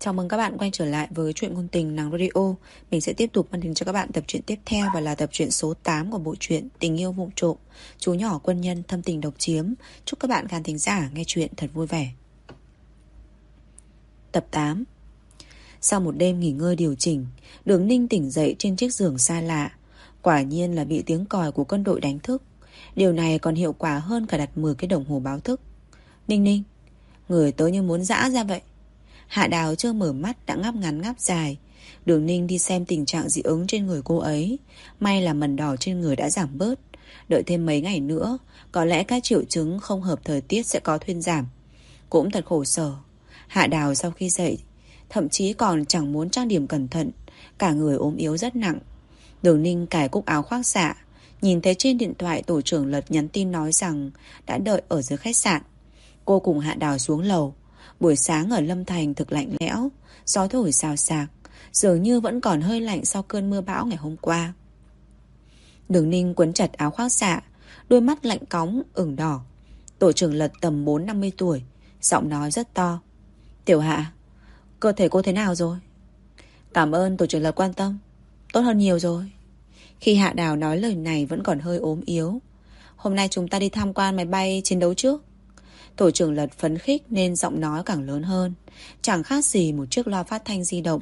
Chào mừng các bạn quay trở lại với chuyện ngôn tình Nàng Radio. Mình sẽ tiếp tục mang đến cho các bạn tập truyện tiếp theo và là tập truyện số 8 của bộ truyện Tình yêu vụng trộm. Chú nhỏ quân nhân thâm tình độc chiếm. Chúc các bạn khán thính giả nghe chuyện thật vui vẻ. Tập 8 Sau một đêm nghỉ ngơi điều chỉnh, Đường Ninh tỉnh dậy trên chiếc giường xa lạ. Quả nhiên là bị tiếng còi của quân đội đánh thức. Điều này còn hiệu quả hơn cả đặt 10 cái đồng hồ báo thức. Ninh Ninh, người tớ như muốn dã ra vậy. Hạ Đào chưa mở mắt đã ngáp ngắn ngáp dài. Đường Ninh đi xem tình trạng dị ứng trên người cô ấy. May là mần đỏ trên người đã giảm bớt. Đợi thêm mấy ngày nữa, có lẽ các triệu chứng không hợp thời tiết sẽ có thuyên giảm. Cũng thật khổ sở. Hạ Đào sau khi dậy, thậm chí còn chẳng muốn trang điểm cẩn thận. Cả người ốm yếu rất nặng. Đường Ninh cài cúc áo khoác xạ. Nhìn thấy trên điện thoại tổ trưởng Lật nhắn tin nói rằng đã đợi ở dưới khách sạn. Cô cùng Hạ Đào xuống lầu. Buổi sáng ở Lâm Thành thực lạnh lẽo, gió thổi xào xạc, dường như vẫn còn hơi lạnh sau cơn mưa bão ngày hôm qua. Đường Ninh quấn chặt áo khoác xạ, đôi mắt lạnh cóng, ửng đỏ. Tổ trưởng lật tầm 4-50 tuổi, giọng nói rất to. Tiểu hạ, cơ thể cô thế nào rồi? Cảm ơn tổ trưởng lật quan tâm, tốt hơn nhiều rồi. Khi Hạ Đào nói lời này vẫn còn hơi ốm yếu. Hôm nay chúng ta đi tham quan máy bay chiến đấu trước. Tổ trưởng lật phấn khích nên giọng nói càng lớn hơn. Chẳng khác gì một chiếc loa phát thanh di động.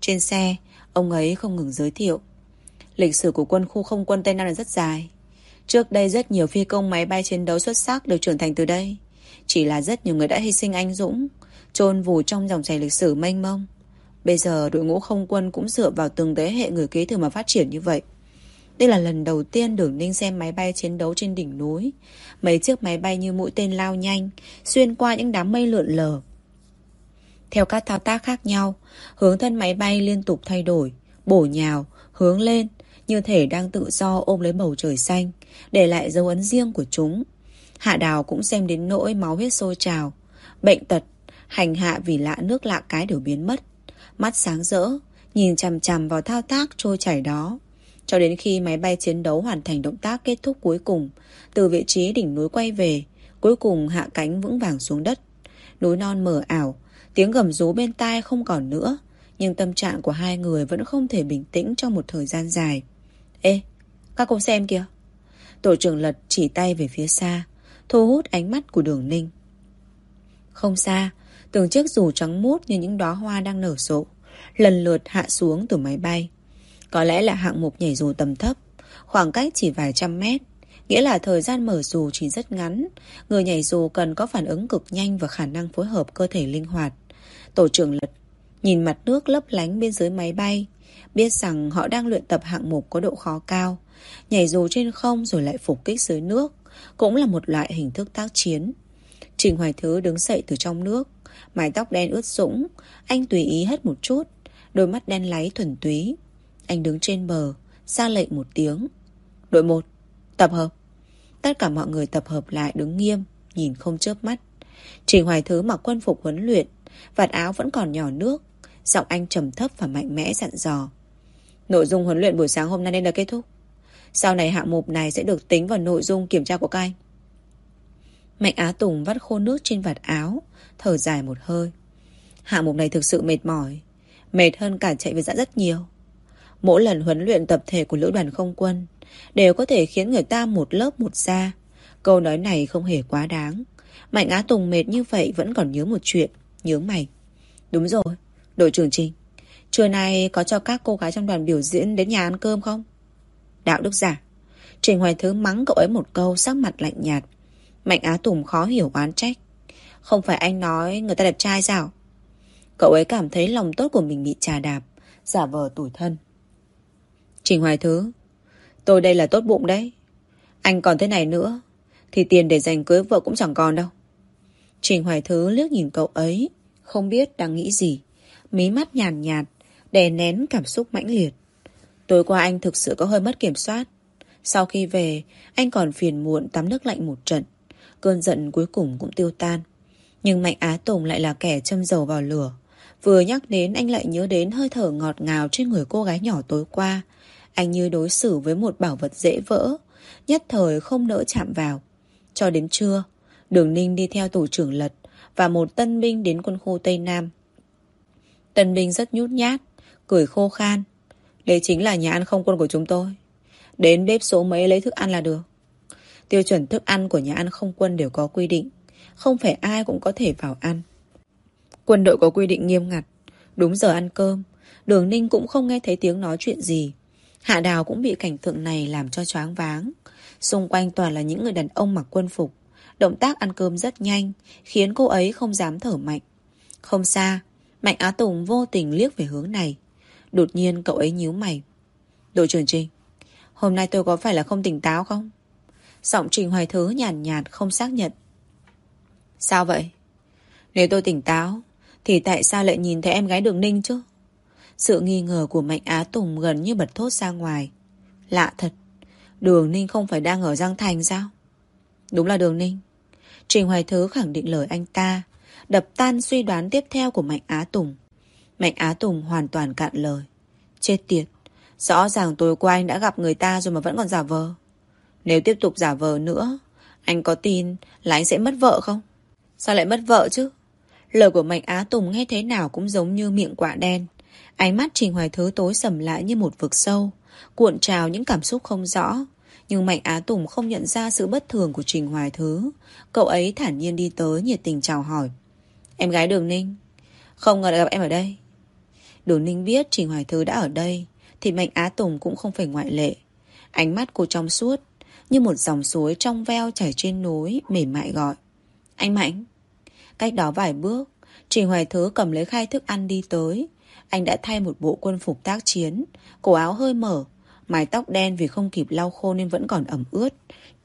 Trên xe, ông ấy không ngừng giới thiệu. Lịch sử của quân khu không quân Tây Nam là rất dài. Trước đây rất nhiều phi công máy bay chiến đấu xuất sắc đều trưởng thành từ đây. Chỉ là rất nhiều người đã hy sinh anh dũng, chôn vùi trong dòng chảy lịch sử mênh mông. Bây giờ đội ngũ không quân cũng dựa vào từng thế hệ người kế thừa mà phát triển như vậy. Đây là lần đầu tiên Đường Ninh xem máy bay chiến đấu trên đỉnh núi. Mấy chiếc máy bay như mũi tên lao nhanh, xuyên qua những đám mây lượn lờ. Theo các thao tác khác nhau, hướng thân máy bay liên tục thay đổi, bổ nhào, hướng lên, như thể đang tự do ôm lấy bầu trời xanh, để lại dấu ấn riêng của chúng. Hạ đào cũng xem đến nỗi máu huyết sôi trào. Bệnh tật, hành hạ vì lạ nước lạ cái đều biến mất. Mắt sáng rỡ, nhìn chằm chằm vào thao tác trôi chảy đó. Cho đến khi máy bay chiến đấu hoàn thành động tác kết thúc cuối cùng, từ vị trí đỉnh núi quay về, cuối cùng hạ cánh vững vàng xuống đất. Núi non mờ ảo, tiếng gầm rú bên tai không còn nữa, nhưng tâm trạng của hai người vẫn không thể bình tĩnh trong một thời gian dài. Ê, các cô xem kìa. Tổ trưởng lật chỉ tay về phía xa, thu hút ánh mắt của đường ninh. Không xa, từng chiếc dù trắng mút như những đóa hoa đang nở rộ, lần lượt hạ xuống từ máy bay. Có lẽ là hạng mục nhảy dù tầm thấp, khoảng cách chỉ vài trăm mét, nghĩa là thời gian mở dù chỉ rất ngắn. Người nhảy dù cần có phản ứng cực nhanh và khả năng phối hợp cơ thể linh hoạt. Tổ trưởng lật, nhìn mặt nước lấp lánh bên dưới máy bay, biết rằng họ đang luyện tập hạng mục có độ khó cao. Nhảy dù trên không rồi lại phục kích dưới nước, cũng là một loại hình thức tác chiến. Trình Hoài Thứ đứng dậy từ trong nước, mái tóc đen ướt sũng, anh tùy ý hết một chút, đôi mắt đen láy thuần túy. Anh đứng trên bờ, ra lệnh một tiếng. Đội 1, tập hợp. Tất cả mọi người tập hợp lại đứng nghiêm, nhìn không chớp mắt. Trình Hoài Thứ mặc quân phục huấn luyện, vạt áo vẫn còn nhỏ nước. Giọng anh trầm thấp và mạnh mẽ dặn dò. Nội dung huấn luyện buổi sáng hôm nay nên là kết thúc. Sau này hạng mục này sẽ được tính vào nội dung kiểm tra của các anh. Mạnh Á Tùng vắt khô nước trên vạt áo, thở dài một hơi. Hạng mục này thực sự mệt mỏi, mệt hơn cả chạy về dã rất nhiều. Mỗi lần huấn luyện tập thể của lữ đoàn không quân đều có thể khiến người ta một lớp một xa. Câu nói này không hề quá đáng. Mạnh Á Tùng mệt như vậy vẫn còn nhớ một chuyện, nhớ mày. Đúng rồi, đội trưởng Trình. Trưa nay có cho các cô gái trong đoàn biểu diễn đến nhà ăn cơm không? Đạo đức giả. Trình Hoài Thứ mắng cậu ấy một câu sắc mặt lạnh nhạt. Mạnh Á Tùng khó hiểu oán trách. Không phải anh nói người ta đẹp trai sao? Cậu ấy cảm thấy lòng tốt của mình bị trà đạp, giả vờ tủi thân. Trình Hoài Thứ. Tôi đây là tốt bụng đấy. Anh còn thế này nữa Thì tiền để dành cưới vợ cũng chẳng còn đâu. Trình Hoài Thứ liếc nhìn cậu ấy Không biết đang nghĩ gì. Mí mắt nhàn nhạt, nhạt Đè nén cảm xúc mãnh liệt. Tối qua anh thực sự có hơi mất kiểm soát. Sau khi về Anh còn phiền muộn tắm nước lạnh một trận. Cơn giận cuối cùng cũng tiêu tan. Nhưng Mạnh Á Tùng lại là kẻ châm dầu vào lửa. Vừa nhắc đến anh lại nhớ đến hơi thở ngọt ngào trên người cô gái nhỏ tối qua anh như đối xử với một bảo vật dễ vỡ, nhất thời không nỡ chạm vào. Cho đến trưa, Đường Ninh đi theo tổ trưởng Lật và một tân binh đến quân khu Tây Nam. Tân binh rất nhút nhát, cười khô khan. Đây chính là nhà ăn không quân của chúng tôi. Đến bếp số mấy lấy thức ăn là được. Tiêu chuẩn thức ăn của nhà ăn không quân đều có quy định. Không phải ai cũng có thể vào ăn. Quân đội có quy định nghiêm ngặt. Đúng giờ ăn cơm. Đường Ninh cũng không nghe thấy tiếng nói chuyện gì. Hạ Đào cũng bị cảnh tượng này làm cho choáng váng. Xung quanh toàn là những người đàn ông mặc quân phục. Động tác ăn cơm rất nhanh, khiến cô ấy không dám thở mạnh. Không xa, Mạnh Á Tùng vô tình liếc về hướng này. Đột nhiên cậu ấy nhíu mày. Đội trưởng Trinh, hôm nay tôi có phải là không tỉnh táo không? Giọng Trình Hoài Thứ nhàn nhạt, nhạt không xác nhận. Sao vậy? Nếu tôi tỉnh táo, thì tại sao lại nhìn thấy em gái Đường Ninh chứ? Sự nghi ngờ của Mạnh Á Tùng gần như bật thốt ra ngoài. Lạ thật, Đường Ninh không phải đang ở Giang Thành sao? Đúng là Đường Ninh. Trình Hoài Thứ khẳng định lời anh ta, đập tan suy đoán tiếp theo của Mạnh Á Tùng. Mạnh Á Tùng hoàn toàn cạn lời. Chết tiệt, rõ ràng tối qua anh đã gặp người ta rồi mà vẫn còn giả vờ. Nếu tiếp tục giả vờ nữa, anh có tin là anh sẽ mất vợ không? Sao lại mất vợ chứ? Lời của Mạnh Á Tùng nghe thế nào cũng giống như miệng quả đen. Ánh mắt Trình Hoài Thứ tối sầm lại như một vực sâu, cuộn trào những cảm xúc không rõ. Nhưng Mạnh Á Tùng không nhận ra sự bất thường của Trình Hoài Thứ. Cậu ấy thản nhiên đi tới nhiệt tình chào hỏi. Em gái Đường Ninh. Không ngờ lại gặp em ở đây. Đường Ninh biết Trình Hoài Thứ đã ở đây, thì Mạnh Á Tùng cũng không phải ngoại lệ. Ánh mắt cô trong suốt, như một dòng suối trong veo chảy trên núi, mềm mại gọi. Anh Mạnh. Cách đó vài bước, Trình Hoài Thứ cầm lấy khai thức ăn đi tới. Anh đã thay một bộ quân phục tác chiến, cổ áo hơi mở, mái tóc đen vì không kịp lau khô nên vẫn còn ẩm ướt,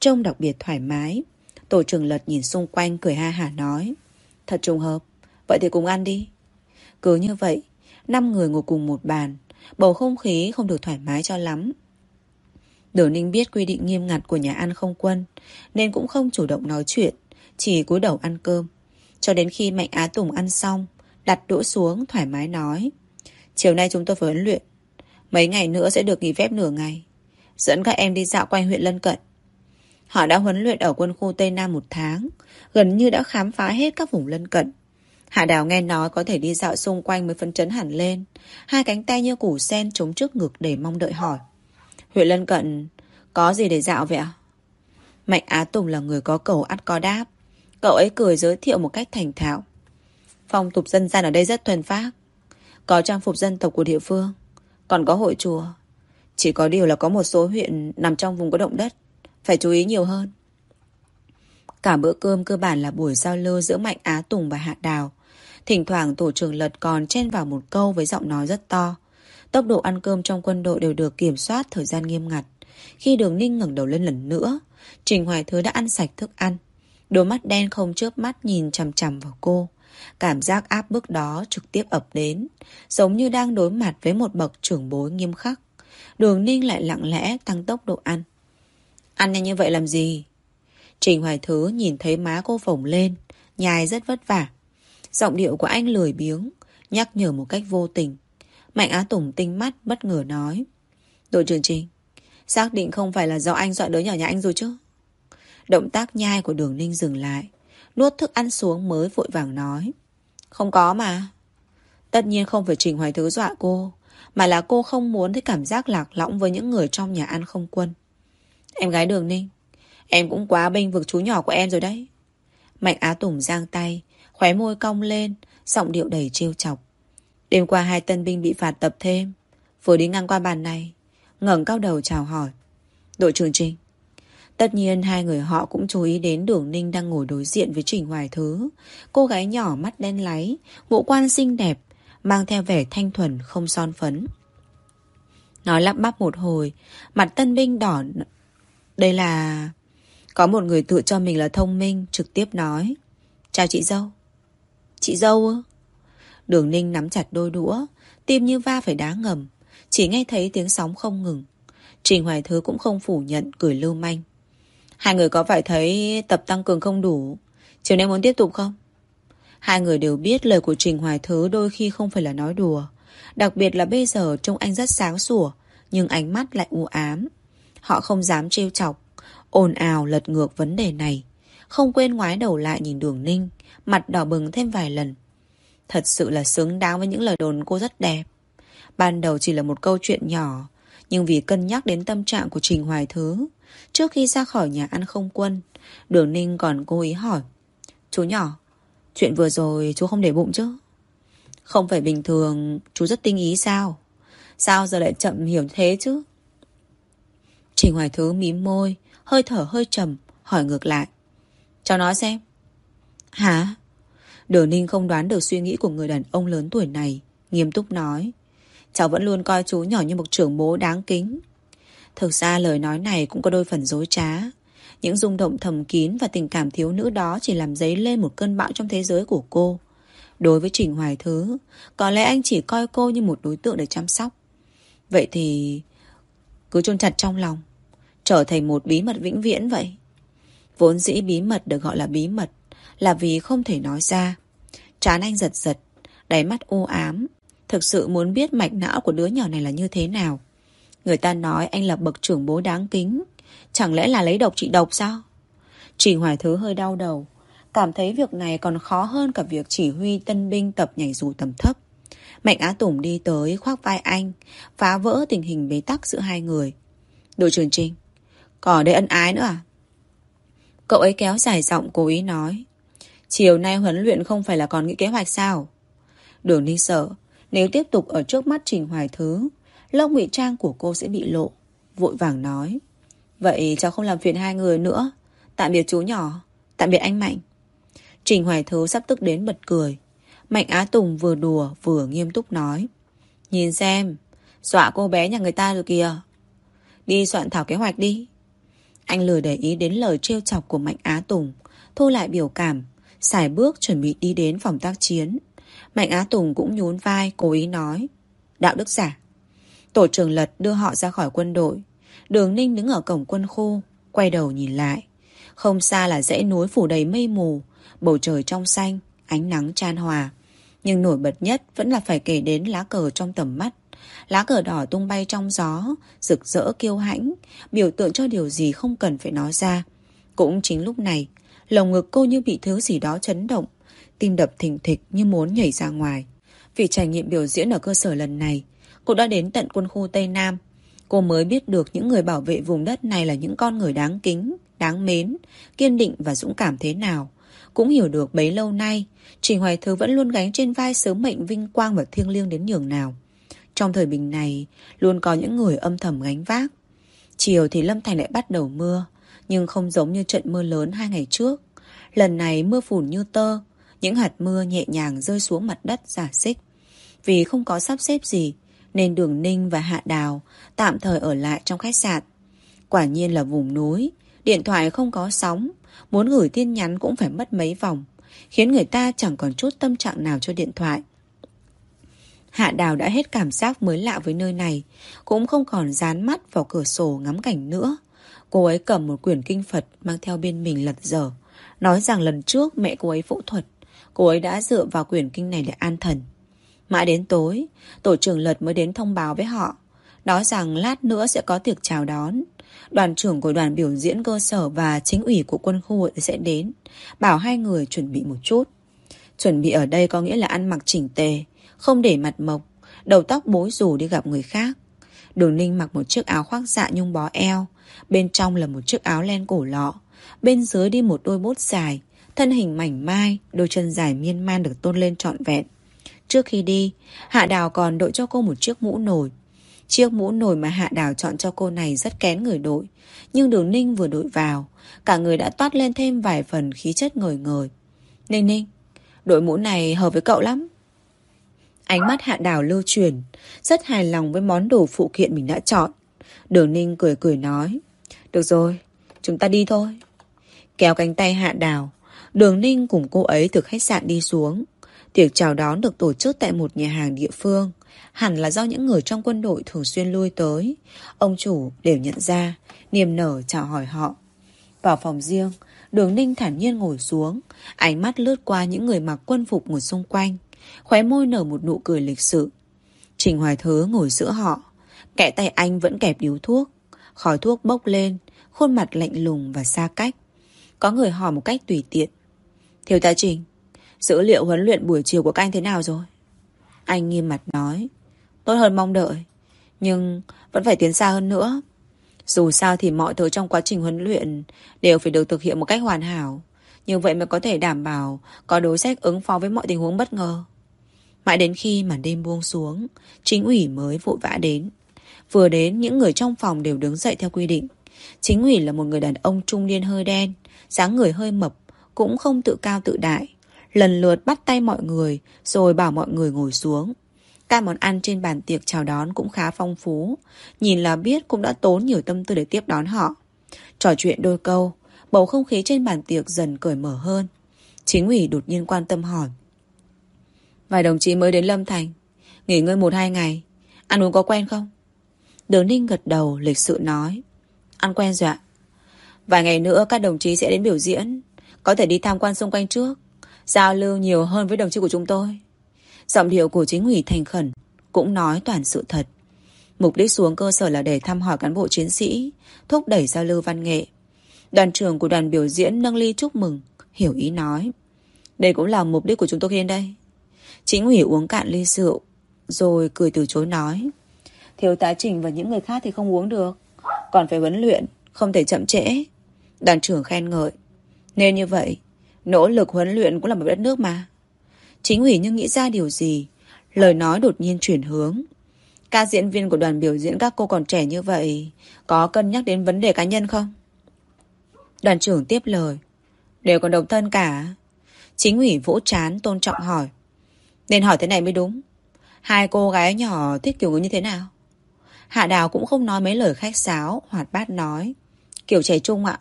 trông đặc biệt thoải mái. Tổ trưởng lật nhìn xung quanh cười ha hả nói. Thật trùng hợp, vậy thì cùng ăn đi. Cứ như vậy, năm người ngồi cùng một bàn, bầu không khí không được thoải mái cho lắm. đỗ Ninh biết quy định nghiêm ngặt của nhà ăn không quân, nên cũng không chủ động nói chuyện, chỉ cúi đầu ăn cơm. Cho đến khi Mạnh Á Tùng ăn xong, đặt đũa xuống thoải mái nói. Chiều nay chúng tôi phải huấn luyện. Mấy ngày nữa sẽ được nghỉ phép nửa ngày. Dẫn các em đi dạo quanh huyện lân cận. Họ đã huấn luyện ở quân khu Tây Nam một tháng, gần như đã khám phá hết các vùng lân cận. Hạ Đào nghe nói có thể đi dạo xung quanh mới phấn chấn hẳn lên. Hai cánh tay như củ sen chống trước ngực để mong đợi hỏi. Huyện lân cận có gì để dạo vậy ạ? Mạnh Á Tùng là người có cầu ắt có đáp. Cậu ấy cười giới thiệu một cách thành thạo. Phong tục dân gian ở đây rất thuần phát. Có trang phục dân tộc của địa phương. Còn có hội chùa. Chỉ có điều là có một số huyện nằm trong vùng có động đất. Phải chú ý nhiều hơn. Cả bữa cơm cơ bản là buổi giao lưu giữa Mạnh Á Tùng và Hạ Đào. Thỉnh thoảng tổ trưởng lật còn chen vào một câu với giọng nói rất to. Tốc độ ăn cơm trong quân đội đều được kiểm soát thời gian nghiêm ngặt. Khi đường ninh ngẩng đầu lên lần nữa, Trình Hoài Thứ đã ăn sạch thức ăn. Đôi mắt đen không chớp mắt nhìn chằm chằm vào cô. Cảm giác áp bức đó trực tiếp ập đến, giống như đang đối mặt với một bậc trưởng bối nghiêm khắc. Đường ninh lại lặng lẽ tăng tốc độ ăn. Ăn nhanh như vậy làm gì? Trình Hoài Thứ nhìn thấy má cô phồng lên, nhai rất vất vả. Giọng điệu của anh lười biếng, nhắc nhở một cách vô tình. Mạnh Á Tùng tinh mắt bất ngờ nói. Đội trưởng Trình, xác định không phải là do anh dọa đứa nhỏ nhà anh rồi chứ? Động tác nhai của đường ninh dừng lại, nuốt thức ăn xuống mới vội vàng nói. Không có mà. Tất nhiên không phải Trình Hoài Thứ dọa cô, mà là cô không muốn thấy cảm giác lạc lõng với những người trong nhà ăn không quân. Em gái đường ninh, em cũng quá bênh vực chú nhỏ của em rồi đấy. Mạnh Á Tùng giang tay, khóe môi cong lên, giọng điệu đầy trêu chọc. Đêm qua hai tân binh bị phạt tập thêm, vừa đi ngang qua bàn này, ngẩng cao đầu chào hỏi. Đội trưởng Trình. Tất nhiên hai người họ cũng chú ý đến Đường Ninh đang ngồi đối diện với Trình Hoài Thứ. Cô gái nhỏ mắt đen láy, ngũ quan xinh đẹp, mang theo vẻ thanh thuần không son phấn. Nói lắp bắp một hồi, mặt tân binh đỏ đây là... Có một người tự cho mình là thông minh, trực tiếp nói. Chào chị dâu. Chị dâu ư? Đường ninh nắm chặt đôi đũa, tim như va phải đá ngầm. Chỉ nghe thấy tiếng sóng không ngừng. Trình Hoài Thứ cũng không phủ nhận, cười lưu manh. Hai người có phải thấy tập tăng cường không đủ? Chiều nay muốn tiếp tục không? Hai người đều biết lời của Trình Hoài Thứ đôi khi không phải là nói đùa. Đặc biệt là bây giờ trông anh rất sáng sủa, nhưng ánh mắt lại u ám. Họ không dám trêu chọc, ồn ào lật ngược vấn đề này. Không quên ngoái đầu lại nhìn đường ninh, mặt đỏ bừng thêm vài lần. Thật sự là xứng đáng với những lời đồn cô rất đẹp. Ban đầu chỉ là một câu chuyện nhỏ, nhưng vì cân nhắc đến tâm trạng của Trình Hoài Thứ, trước khi ra khỏi nhà ăn không quân, Đường Ninh còn cố ý hỏi. Chú nhỏ, chuyện vừa rồi chú không để bụng chứ? Không phải bình thường chú rất tinh ý sao? Sao giờ lại chậm hiểu thế chứ? Trình Hoài Thứ mím môi, hơi thở hơi trầm, hỏi ngược lại. Cho nói xem. Hả? Đường Ninh không đoán được suy nghĩ của người đàn ông lớn tuổi này, nghiêm túc nói. Cháu vẫn luôn coi chú nhỏ như một trưởng bố đáng kính. Thực ra lời nói này cũng có đôi phần dối trá. Những rung động thầm kín và tình cảm thiếu nữ đó chỉ làm dấy lên một cơn bão trong thế giới của cô. Đối với Trình Hoài Thứ, có lẽ anh chỉ coi cô như một đối tượng để chăm sóc. Vậy thì cứ chôn chặt trong lòng, trở thành một bí mật vĩnh viễn vậy. Vốn dĩ bí mật được gọi là bí mật là vì không thể nói ra. Trán anh giật giật, đáy mắt u ám, thực sự muốn biết mạch não của đứa nhỏ này là như thế nào. Người ta nói anh là bậc trưởng bố đáng kính, chẳng lẽ là lấy độc trị độc sao? Trình Hoài Thứ hơi đau đầu, cảm thấy việc này còn khó hơn cả việc chỉ huy tân binh tập nhảy dù tầm thấp. Mạnh Á Tùng đi tới khoác vai anh, phá vỡ tình hình bế tắc giữa hai người. Đội trưởng Trinh, còn đây ân ái nữa à? Cậu ấy kéo dài giọng cố ý nói. Chiều nay huấn luyện không phải là còn nghĩ kế hoạch sao? Đường Ninh sợ, nếu tiếp tục ở trước mắt Trình Hoài Thứ, lông ngụy trang của cô sẽ bị lộ. Vội vàng nói. Vậy cháu không làm phiền hai người nữa. Tạm biệt chú nhỏ. Tạm biệt anh Mạnh. Trình Hoài Thứ sắp tức đến bật cười. Mạnh Á Tùng vừa đùa vừa nghiêm túc nói. Nhìn xem, dọa cô bé nhà người ta rồi kìa. Đi soạn thảo kế hoạch đi. Anh lười để ý đến lời trêu chọc của Mạnh Á Tùng, thu lại biểu cảm, xài bước chuẩn bị đi đến phòng tác chiến. Mạnh Á Tùng cũng nhún vai, cố ý nói. Đạo đức giả. Tổ trưởng Lật đưa họ ra khỏi quân đội. Đường Ninh đứng ở cổng quân khu, quay đầu nhìn lại. Không xa là dãy núi phủ đầy mây mù, bầu trời trong xanh, ánh nắng chan hòa. Nhưng nổi bật nhất vẫn là phải kể đến lá cờ trong tầm mắt. Lá cờ đỏ tung bay trong gió, rực rỡ kiêu hãnh, biểu tượng cho điều gì không cần phải nói ra. Cũng chính lúc này, lồng ngực cô như bị thứ gì đó chấn động, tim đập thình thịch như muốn nhảy ra ngoài. Vì trải nghiệm biểu diễn ở cơ sở lần này, cô đã đến tận quân khu Tây Nam. Cô mới biết được những người bảo vệ vùng đất này là những con người đáng kính, đáng mến, kiên định và dũng cảm thế nào. Cũng hiểu được bấy lâu nay, Trình Hoài thứ vẫn luôn gánh trên vai sứ mệnh vinh quang và thiêng liêng đến nhường nào. Trong thời bình này, luôn có những người âm thầm gánh vác. Chiều thì Lâm Thành lại bắt đầu mưa, nhưng không giống như trận mưa lớn hai ngày trước. Lần này mưa phùn như tơ, những hạt mưa nhẹ nhàng rơi xuống mặt đất giả xích. Vì không có sắp xếp gì, nên Đường Ninh và Hạ Đào tạm thời ở lại trong khách sạn. Quả nhiên là vùng núi, điện thoại không có sóng, muốn gửi tin nhắn cũng phải mất mấy vòng, khiến người ta chẳng còn chút tâm trạng nào cho điện thoại. Hạ Đào đã hết cảm giác mới lạ với nơi này, cũng không còn dán mắt vào cửa sổ ngắm cảnh nữa. Cô ấy cầm một quyển kinh Phật mang theo bên mình lật dở, nói rằng lần trước mẹ cô ấy phẫu thuật, cô ấy đã dựa vào quyển kinh này để an thần. Mãi đến tối, tổ trưởng Lật mới đến thông báo với họ, nói rằng lát nữa sẽ có tiệc chào đón. Đoàn trưởng của đoàn biểu diễn cơ sở và chính ủy của quân khu sẽ đến, bảo hai người chuẩn bị một chút. Chuẩn bị ở đây có nghĩa là ăn mặc chỉnh tề, không để mặt mộc, đầu tóc bối rủ đi gặp người khác. Đường Ninh mặc một chiếc áo khoác dạ nhung bó eo, bên trong là một chiếc áo len cổ lọ, bên dưới đi một đôi bốt dài, thân hình mảnh mai, đôi chân dài miên man được tôn lên trọn vẹn. Trước khi đi, Hạ Đào còn đội cho cô một chiếc mũ nồi. Chiếc mũ nồi mà Hạ Đào chọn cho cô này rất kén người đội, nhưng Đường Ninh vừa đội vào, cả người đã toát lên thêm vài phần khí chất ngời ngời. Ninh Ninh, đội mũ này hợp với cậu lắm. Ánh mắt hạ đào lưu truyền, rất hài lòng với món đồ phụ kiện mình đã chọn. Đường Ninh cười cười nói, được rồi, chúng ta đi thôi. Kéo cánh tay hạ đào, đường Ninh cùng cô ấy từ khách sạn đi xuống. Tiệc chào đón được tổ chức tại một nhà hàng địa phương. Hẳn là do những người trong quân đội thường xuyên lui tới. Ông chủ đều nhận ra, niềm nở chào hỏi họ. Vào phòng riêng, đường Ninh thản nhiên ngồi xuống, ánh mắt lướt qua những người mặc quân phục ngồi xung quanh. Khóe môi nở một nụ cười lịch sự Trình Hoài Thứ ngồi giữa họ Kẻ tay anh vẫn kẹp điếu thuốc Khói thuốc bốc lên Khuôn mặt lạnh lùng và xa cách Có người hỏi một cách tùy tiện Thiếu tá Trình Dữ liệu huấn luyện buổi chiều của các anh thế nào rồi? Anh nghiêm mặt nói. Tốt hơn mong đợi. Nhưng vẫn phải tiến xa hơn nữa. Dù sao thì mọi thứ trong quá trình huấn luyện đều phải được thực hiện một cách hoàn hảo. Như vậy mới có thể đảm bảo có đối sách ứng phó với mọi tình huống bất ngờ. Mãi đến khi màn đêm buông xuống, chính ủy mới vội vã đến. Vừa đến, những người trong phòng đều đứng dậy theo quy định. Chính ủy là một người đàn ông trung niên hơi đen, dáng người hơi mập, cũng không tự cao tự đại. Lần lượt bắt tay mọi người, rồi bảo mọi người ngồi xuống. Các món ăn trên bàn tiệc chào đón cũng khá phong phú. Nhìn là biết cũng đã tốn nhiều tâm tư để tiếp đón họ. Trò chuyện đôi câu, bầu không khí trên bàn tiệc dần cởi mở hơn. Chính ủy đột nhiên quan tâm hỏi. Vài đồng chí mới đến Lâm Thành, nghỉ ngơi một hai ngày, ăn uống có quen không? Đường Ninh gật đầu lịch sự nói. Ăn quen rồi ạ. Vài ngày nữa các đồng chí sẽ đến biểu diễn, có thể đi tham quan xung quanh trước, giao lưu nhiều hơn với đồng chí của chúng tôi. Giọng điệu của chính ủy thành khẩn cũng nói toàn sự thật. Mục đích xuống cơ sở là để thăm hỏi cán bộ chiến sĩ, thúc đẩy giao lưu văn nghệ. Đoàn trưởng của đoàn biểu diễn nâng ly chúc mừng, hiểu ý nói. Đây cũng là mục đích của chúng tôi khi đến đây. Chính ủy uống cạn ly rượu, rồi cười từ chối nói. Thiếu tá Trình và những người khác thì không uống được. Còn phải huấn luyện, không thể chậm trễ. Đoàn trưởng khen ngợi. Nên như vậy, nỗ lực huấn luyện cũng là một đất nước mà. Chính ủy nhưng nghĩ ra điều gì, Lời nói đột nhiên chuyển hướng. Các diễn viên của đoàn biểu diễn các cô còn trẻ như vậy, Có cân nhắc đến vấn đề cá nhân không? Đoàn trưởng tiếp lời. Đều còn độc thân cả. Chính ủy vỗ chán tôn trọng hỏi. Nên hỏi thế này mới đúng. Hai cô gái nhỏ thích kiểu người như thế nào? Hạ Đào cũng không nói mấy lời khách sáo, Hoạt bát nói. Kiểu trẻ trung ạ.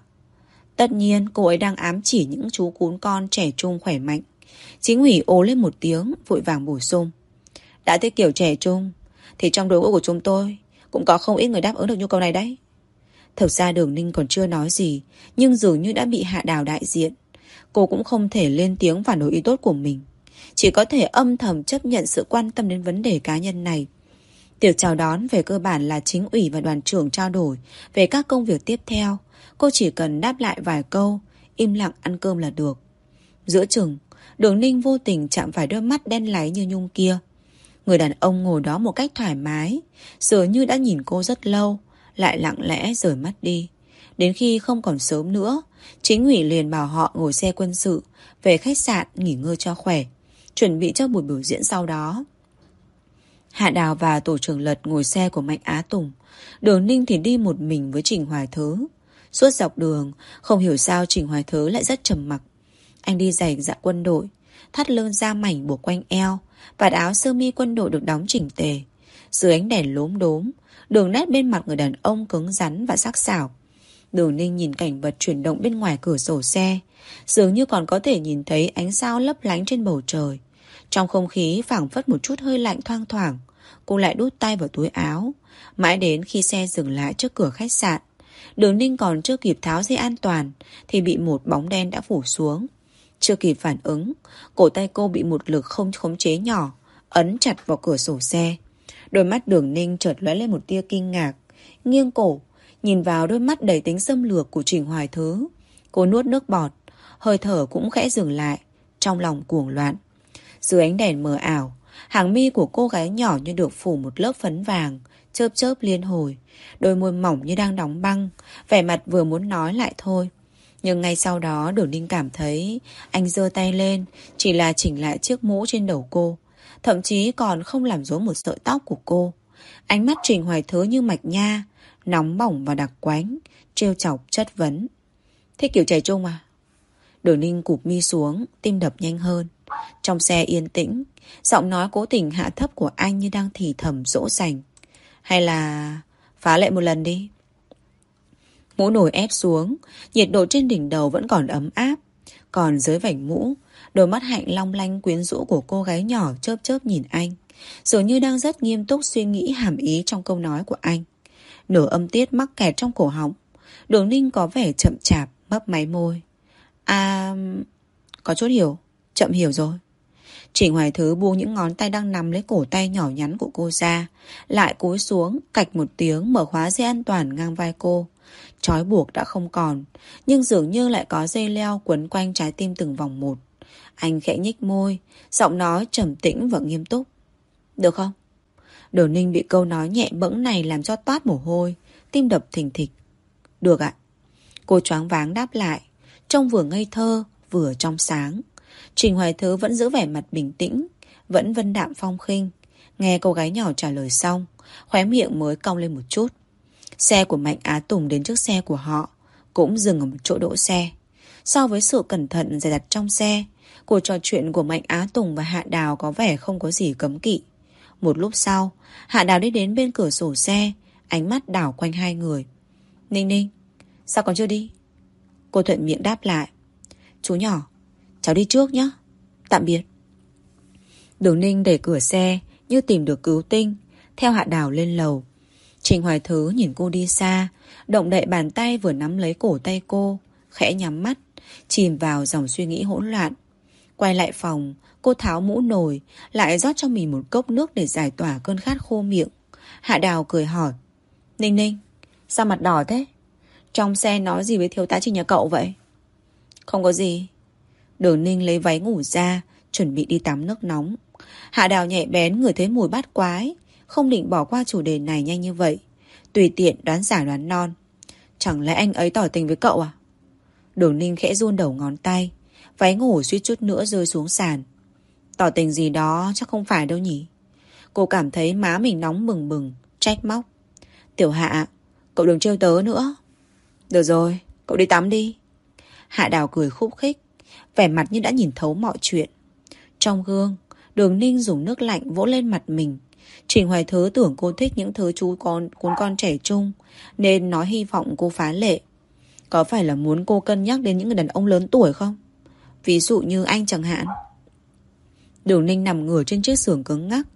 Tất nhiên, cô ấy đang ám chỉ những chú cún con trẻ trung khỏe mạnh. Chính ủy ố lên một tiếng, Vội vàng bổ sung. Đã thích kiểu trẻ trung, Thì trong đội ngũ của chúng tôi Cũng có không ít người đáp ứng được nhu cầu này đấy. Thực ra đường ninh còn chưa nói gì, Nhưng dường như đã bị hạ đào đại diện. Cô cũng không thể lên tiếng phản đối ý tốt của mình. Chỉ có thể âm thầm chấp nhận sự quan tâm đến vấn đề cá nhân này. Tiệc chào đón về cơ bản là chính ủy và đoàn trưởng trao đổi về các công việc tiếp theo. Cô chỉ cần đáp lại vài câu, im lặng ăn cơm là được. Giữa chừng, Đường Ninh vô tình chạm phải đôi mắt đen láy như nhung kia. Người đàn ông ngồi đó một cách thoải mái, dường như đã nhìn cô rất lâu, lại lặng lẽ rời mắt đi. Đến khi không còn sớm nữa, chính ủy liền bảo họ ngồi xe quân sự, về khách sạn nghỉ ngơi cho khỏe, chuẩn bị cho buổi biểu diễn sau đó. Hạ Đào và tổ trưởng Lật ngồi xe của Mạnh Á Tùng, Đường Ninh thì đi một mình với Trình Hoài Thứ. Suốt dọc đường, không hiểu sao Trình Hoài thớ lại rất trầm mặc. Anh đi giày dạ quân đội, thắt lưng da mảnh buộc quanh eo, vạt áo sơ mi quân đội được đóng chỉnh tề. Dưới ánh đèn lốm đốm, đường nét bên mặt người đàn ông cứng rắn và sắc sảo. Đường ninh nhìn cảnh vật chuyển động bên ngoài cửa sổ xe, dường như còn có thể nhìn thấy ánh sao lấp lánh trên bầu trời. Trong không khí phảng phất một chút hơi lạnh thoang thoảng, cô lại đút tay vào túi áo. Mãi đến khi xe dừng lại trước cửa khách sạn, đường ninh còn chưa kịp tháo dây an toàn thì bị một bóng đen đã phủ xuống. Chưa kịp phản ứng, cổ tay cô bị một lực không khống chế nhỏ, ấn chặt vào cửa sổ xe. Đôi mắt đường ninh chợt lóe lên một tia kinh ngạc, nghiêng cổ, nhìn vào đôi mắt đầy tính xâm lược của Trình Hoài Thứ. Cô nuốt nước bọt, hơi thở cũng khẽ dừng lại, trong lòng cuồng loạn. Dưới ánh đèn mờ ảo, hàng mi của cô gái nhỏ như được phủ một lớp phấn vàng, chớp chớp liên hồi, đôi môi mỏng như đang đóng băng, vẻ mặt vừa muốn nói lại thôi. Nhưng ngay sau đó Đường Ninh cảm thấy anh giơ tay lên chỉ là chỉnh lại chiếc mũ trên đầu cô. Thậm chí còn không làm rối một sợi tóc của cô. Ánh mắt Trình Hoài Thứ như mạch nha, nóng bỏng và đặc quánh, trêu chọc chất vấn. Thế kiểu trẻ trung à? Đường Ninh cụp mi xuống, tim đập nhanh hơn. Trong xe yên tĩnh, giọng nói cố tình hạ thấp của anh như đang thì thầm dỗ dành. Hay là phá lệ một lần đi. Mũ nổi ép xuống, nhiệt độ trên đỉnh đầu vẫn còn ấm áp. Còn dưới vảnh mũ, đôi mắt hạnh long lanh quyến rũ của cô gái nhỏ chớp chớp nhìn anh. Dường như đang rất nghiêm túc suy nghĩ hàm ý trong câu nói của anh. Nửa âm tiết mắc kẹt trong cổ họng. Đường ninh có vẻ chậm chạp, mấp máy môi. À... Có chút hiểu, chậm hiểu rồi. Trình Hoài Thứ buông những ngón tay đang nắm lấy cổ tay nhỏ nhắn của cô ra. Lại cúi xuống, cạch một tiếng mở khóa dây an toàn ngang vai cô. Trói buộc đã không còn, nhưng dường như lại có dây leo quấn quanh trái tim từng vòng một. Anh khẽ nhích môi, giọng nói trầm tĩnh và nghiêm túc. Được không? Đồ ninh bị câu nói nhẹ bẫng này làm cho toát mồ hôi, tim đập thình thịch. Được ạ. Cô choáng váng đáp lại, trông vừa ngây thơ, vừa trong sáng. Trình Hoài Thứ vẫn giữ vẻ mặt bình tĩnh, vẫn vân đạm phong khinh. Nghe cô gái nhỏ trả lời xong, khóe miệng mới cong lên một chút. Xe của Mạnh Á Tùng đến trước xe của họ, cũng dừng ở một chỗ đỗ xe. So với sự cẩn thận dày đặt trong xe, cuộc trò chuyện của Mạnh Á Tùng và Hạ Đào có vẻ không có gì cấm kỵ. Một lúc sau, Hạ Đào đi đến bên cửa sổ xe, ánh mắt đảo quanh hai người. Ninh Ninh, sao còn chưa đi? Cô thuận miệng đáp lại. Chú nhỏ, cháu đi trước nhé. Tạm biệt. Đường Ninh đẩy cửa xe như tìm được cứu tinh, theo Hạ Đào lên lầu. Trình Hoài Thứ nhìn cô đi xa, động đậy bàn tay vừa nắm lấy cổ tay cô, khẽ nhắm mắt, chìm vào dòng suy nghĩ hỗn loạn. Quay lại phòng, cô tháo mũ nồi, lại rót cho mình một cốc nước để giải tỏa cơn khát khô miệng. Hạ Đào cười hỏi. Ninh Ninh, sao mặt đỏ thế? Trong xe nói gì với thiếu tá trình nhà cậu vậy? Không có gì. Đường Ninh lấy váy ngủ ra, chuẩn bị đi tắm nước nóng. Hạ Đào nhẹ bén người thấy mùi bát quái, không định bỏ qua chủ đề này nhanh như vậy. Tùy tiện đoán giả đoán non. Chẳng lẽ anh ấy tỏ tình với cậu à? Đường Ninh khẽ run đầu ngón tay. Váy ngủ suýt chút nữa rơi xuống sàn. Tỏ tình gì đó chắc không phải đâu nhỉ. Cô cảm thấy má mình nóng bừng bừng, trách móc. Tiểu Hạ, cậu đừng trêu tớ nữa. Được rồi, cậu đi tắm đi. Hạ Đào cười khúc khích, vẻ mặt như đã nhìn thấu mọi chuyện. Trong gương, đường ninh dùng nước lạnh vỗ lên mặt mình. Trình Hoài Thứ tưởng cô thích những thứ chú con cuốn con trẻ trung, nên nói hy vọng cô phá lệ. Có phải là muốn cô cân nhắc đến những người đàn ông lớn tuổi không? Ví dụ như anh chẳng hạn. Đường Ninh nằm ngửa trên chiếc giường cứng ngắc,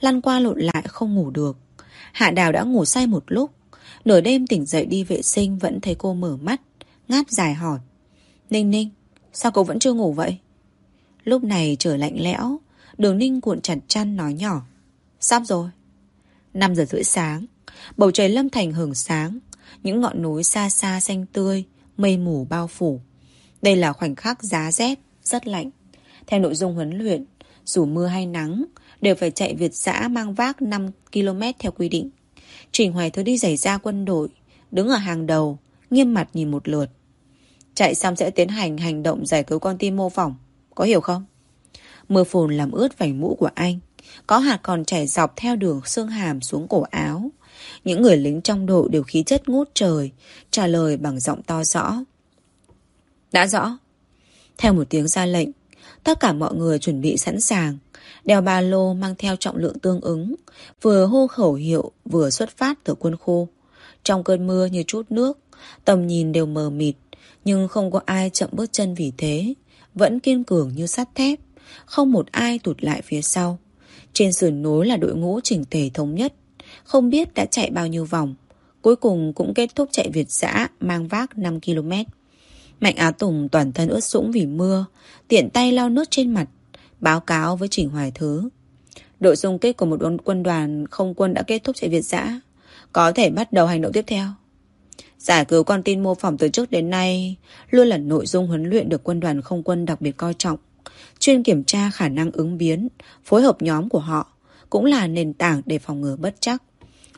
lăn qua lộn lại không ngủ được. Hạ Đào đã ngủ say một lúc, nửa đêm tỉnh dậy đi vệ sinh vẫn thấy cô mở mắt, ngáp dài hỏi. Ninh Ninh, sao cậu vẫn chưa ngủ vậy? Lúc này trời lạnh lẽo, đường Ninh cuộn chặt chăn nói nhỏ. Sắp rồi. 5 giờ rưỡi sáng, bầu trời lâm thành hưởng sáng, những ngọn núi xa xa xanh tươi, mây mù bao phủ. Đây là khoảnh khắc giá rét, rất lạnh. Theo nội dung huấn luyện, dù mưa hay nắng, đều phải chạy Việt giã mang vác 5 km theo quy định. Trình Hoài Thứ đi giày ra quân đội, đứng ở hàng đầu, nghiêm mặt nhìn một lượt. Chạy xong sẽ tiến hành hành động giải cứu con tim mô phỏng, có hiểu không? Mưa phùn làm ướt vành mũ của anh, có hạt còn chảy dọc theo đường xương hàm xuống cổ áo. Những người lính trong đội đều khí chất ngút trời, trả lời bằng giọng to rõ. Đã rõ. Theo một tiếng ra lệnh, tất cả mọi người chuẩn bị sẵn sàng, đeo ba lô mang theo trọng lượng tương ứng, vừa hô khẩu hiệu vừa xuất phát từ quân khu. Trong cơn mưa như chút nước, tầm nhìn đều mờ mịt, nhưng không có ai chậm bước chân vì thế, vẫn kiên cường như sắt thép, không một ai tụt lại phía sau. Trên sườn núi là đội ngũ chỉnh thể thống nhất, không biết đã chạy bao nhiêu vòng, cuối cùng cũng kết thúc chạy Việt giã mang vác 5 km. Mạnh Á Tùng toàn thân ướt sũng vì mưa, tiện tay lau nước trên mặt, báo cáo với Trình Hoài Thứ. Đội xung kích của một quân đoàn không quân đã kết thúc chạy Việt giã, có thể bắt đầu hành động tiếp theo. Giải cứu con tin mô phỏng từ trước đến nay luôn là nội dung huấn luyện được quân đoàn không quân đặc biệt coi trọng. Chuyên kiểm tra khả năng ứng biến, phối hợp nhóm của họ cũng là nền tảng để phòng ngừa bất chắc.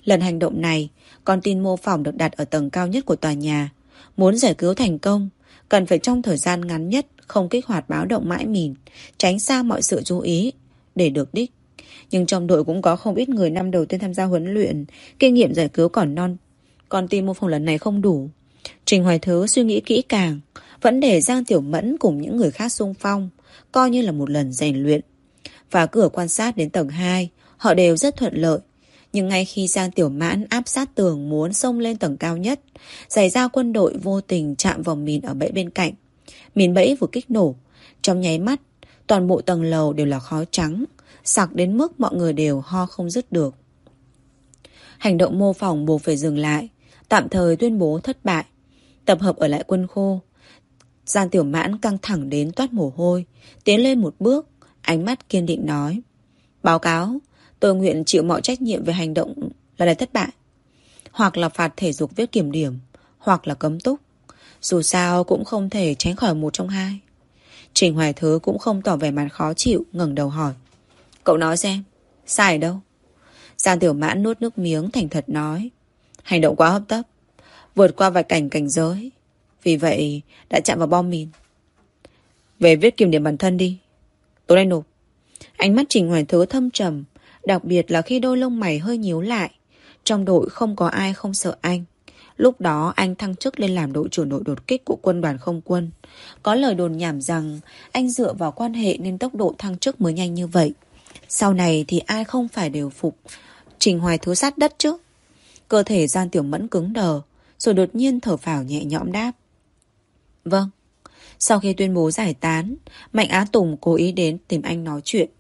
Lần hành động này, con tin mô phỏng được đặt ở tầng cao nhất của tòa nhà. Muốn giải cứu thành công, cần phải trong thời gian ngắn nhất không kích hoạt báo động mãi mìn, tránh xa mọi sự chú ý để được đích. Nhưng trong đội cũng có không ít người năm đầu tiên tham gia huấn luyện, kinh nghiệm giải cứu còn non. Còn tìm một phòng lần này không đủ. Trình Hoài Thứ suy nghĩ kỹ càng, vẫn để Giang Tiểu Mẫn cùng những người khác xung phong, coi như là một lần rèn luyện. Và cửa quan sát đến tầng 2, họ đều rất thuận lợi. Nhưng ngay khi Giang Tiểu Mãn áp sát tường muốn xông lên tầng cao nhất, giày ra quân đội vô tình chạm vào mìn ở bẫy bên cạnh. Mìn bẫy vừa kích nổ, trong nháy mắt, toàn bộ tầng lầu đều là khói trắng, sặc đến mức mọi người đều ho không dứt được. Hành động mô phỏng buộc phải dừng lại, tạm thời tuyên bố thất bại. Tập hợp ở lại quân khô. Giang Tiểu Mãn căng thẳng đến toát mồ hôi, tiến lên một bước, ánh mắt kiên định nói. Báo cáo, tôi nguyện chịu mọi trách nhiệm về hành động lần này thất bại. Hoặc là phạt thể dục viết kiểm điểm, hoặc là cấm túc. Dù sao cũng không thể tránh khỏi một trong hai. Trình Hoài Thứ cũng không tỏ vẻ mặt khó chịu, ngẩng đầu hỏi. Cậu nói xem, sai ở đâu? Giang Tiểu Mãn nuốt nước miếng thành thật nói. Hành động quá hấp tấp, vượt qua vài cảnh cảnh giới. Vì vậy đã chạm vào bom mìn. Về viết kiểm điểm bản thân đi. Tối nay nộp. Ánh mắt Trình Hoài Thứ thâm trầm, đặc biệt là khi đôi lông mày hơi nhíu lại. Trong đội không có ai không sợ anh. Lúc đó anh thăng chức lên làm đội trưởng đội đột kích của quân đoàn không quân. Có lời đồn nhảm rằng anh dựa vào quan hệ nên tốc độ thăng chức mới nhanh như vậy. Sau này thì ai không phải đều phục Trình Hoài Thứ sát đất chứ. Cơ thể Giang Tiểu Mẫn cứng đờ, rồi đột nhiên thở phào nhẹ nhõm đáp. Vâng. Sau khi tuyên bố giải tán, Mạnh Á Tùng cố ý đến tìm anh nói chuyện.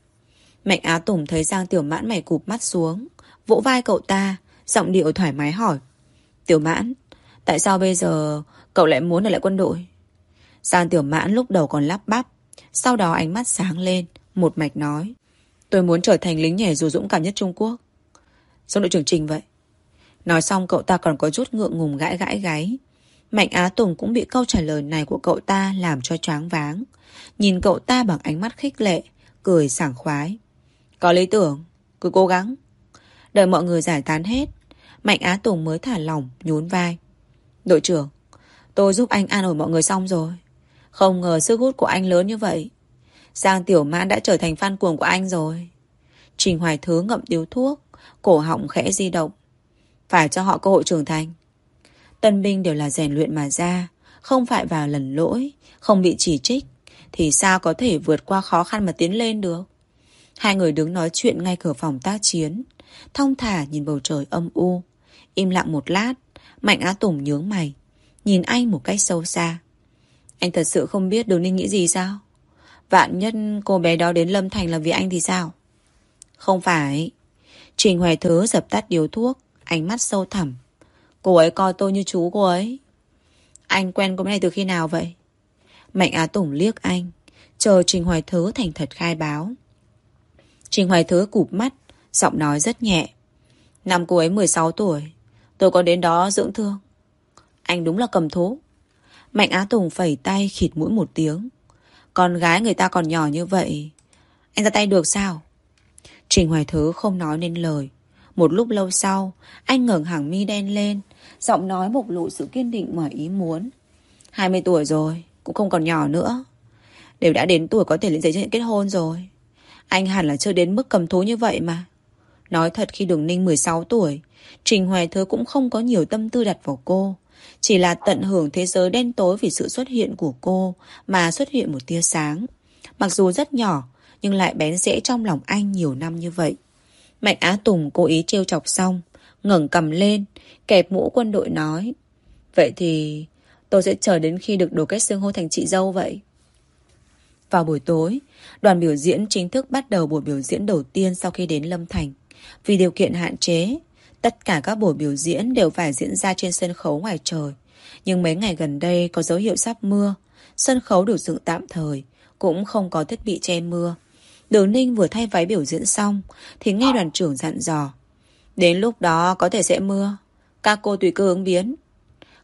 Mạnh Á Tùng thấy Giang Tiểu Mãn mày cụp mắt xuống, vỗ vai cậu ta, giọng điệu thoải mái hỏi. Tiểu Mãn, tại sao bây giờ cậu lại muốn ở lại quân đội? Giang Tiểu Mãn lúc đầu còn lắp bắp, sau đó ánh mắt sáng lên, một mạch nói. Tôi muốn trở thành lính nhảy dù dũng cảm nhất Trung Quốc. Giống đội trưởng Trình vậy. Nói xong cậu ta còn có chút ngượng ngùng gãi gãi gáy. Mạnh Á Tùng cũng bị câu trả lời này của cậu ta làm cho choáng váng. Nhìn cậu ta bằng ánh mắt khích lệ, cười sảng khoái. Có lý tưởng, cứ cố gắng. Đợi mọi người giải tán hết, Mạnh Á Tùng mới thả lỏng, nhún vai. Đội trưởng, tôi giúp anh an ủi mọi người xong rồi. Không ngờ sức hút của anh lớn như vậy. Giang Tiểu Mãn đã trở thành fan cuồng của anh rồi. Trình Hoài Thứ ngậm điếu thuốc, cổ họng khẽ di động. Phải cho họ cơ hội trưởng thành. Tân binh đều là rèn luyện mà ra, không phải vào lần lỗi, không bị chỉ trích, thì sao có thể vượt qua khó khăn mà tiến lên được. Hai người đứng nói chuyện ngay cửa phòng tác chiến, thong thả nhìn bầu trời âm u. Im lặng một lát, Mạnh Á Tùng nhướng mày, nhìn anh một cách sâu xa. Anh thật sự không biết Đường Ninh nghĩ gì sao? Vạn nhất cô bé đó đến Lâm Thành là vì anh thì sao? Không phải. Trình Hoài Thứ dập tắt điếu thuốc, ánh mắt sâu thẳm. Cô ấy coi tôi như chú cô ấy. Anh quen cô ấy này từ khi nào vậy? Mạnh Á Tùng liếc anh, chờ Trình Hoài Thứ thành thật khai báo. Trình Hoài Thứ cụp mắt, giọng nói rất nhẹ. Năm cô ấy 16 tuổi, tôi có đến đó dưỡng thương. Anh đúng là cầm thú. Mạnh Á Tùng phẩy tay khịt mũi một tiếng. Con gái người ta còn nhỏ như vậy. Anh ra tay được sao? Trình Hoài Thứ không nói nên lời. Một lúc lâu sau, anh ngẩng hàng mi đen lên, giọng nói bộc lộ sự kiên định ngoài ý muốn. 20 tuổi rồi, cũng không còn nhỏ nữa. Đều đã đến tuổi có thể lên giấy chứng nhận kết hôn rồi. Anh hẳn là chưa đến mức cầm thú như vậy mà. Nói thật khi Đường Ninh 16 tuổi, Trình Hoài Thứ cũng không có nhiều tâm tư đặt vào cô. Chỉ là tận hưởng thế giới đen tối vì sự xuất hiện của cô mà xuất hiện một tia sáng. Mặc dù rất nhỏ, nhưng lại bén rễ trong lòng anh nhiều năm như vậy. Mạnh Á Tùng cố ý trêu chọc xong, ngẩng cầm lên, kẹp mũ quân đội nói. Vậy thì tôi sẽ chờ đến khi được đổ cách xương hô thành chị dâu vậy. Vào buổi tối, đoàn biểu diễn chính thức bắt đầu buổi biểu diễn đầu tiên sau khi đến Lâm Thành. Vì điều kiện hạn chế, tất cả các buổi biểu diễn đều phải diễn ra trên sân khấu ngoài trời. Nhưng mấy ngày gần đây có dấu hiệu sắp mưa, sân khấu được dựng tạm thời, cũng không có thiết bị che mưa. Đường Ninh vừa thay váy biểu diễn xong thì nghe đoàn trưởng dặn dò. Đến lúc đó có thể sẽ mưa. Các cô tùy cơ ứng biến.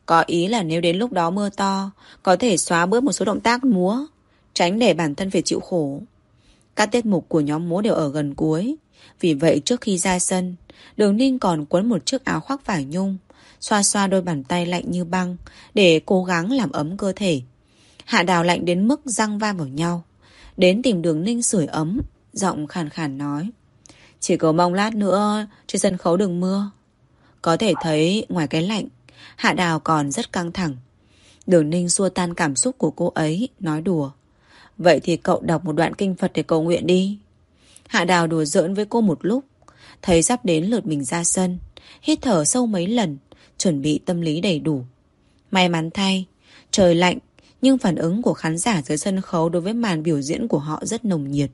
Có ý là nếu đến lúc đó mưa to, có thể xóa bớt một số động tác múa, tránh để bản thân phải chịu khổ. Các tiết mục của nhóm múa đều ở gần cuối. Vì vậy trước khi ra sân, Đường Ninh còn quấn một chiếc áo khoác vải nhung, xoa xoa đôi bàn tay lạnh như băng để cố gắng làm ấm cơ thể. Hạ đào lạnh đến mức răng va vào nhau. Đến tìm đường ninh sưởi ấm, Giọng khàn khàn nói. Chỉ cầu mong lát nữa trên sân khấu đừng mưa. Có thể thấy, ngoài cái lạnh, Hạ đào còn rất căng thẳng. Đường ninh xua tan cảm xúc của cô ấy, Nói đùa. Vậy thì cậu đọc một đoạn kinh Phật để cầu nguyện đi. Hạ đào đùa giỡn với cô một lúc, Thấy sắp đến lượt mình ra sân, Hít thở sâu mấy lần, Chuẩn bị tâm lý đầy đủ. May mắn thay, Trời lạnh nhưng phản ứng của khán giả dưới sân khấu đối với màn biểu diễn của họ rất nồng nhiệt,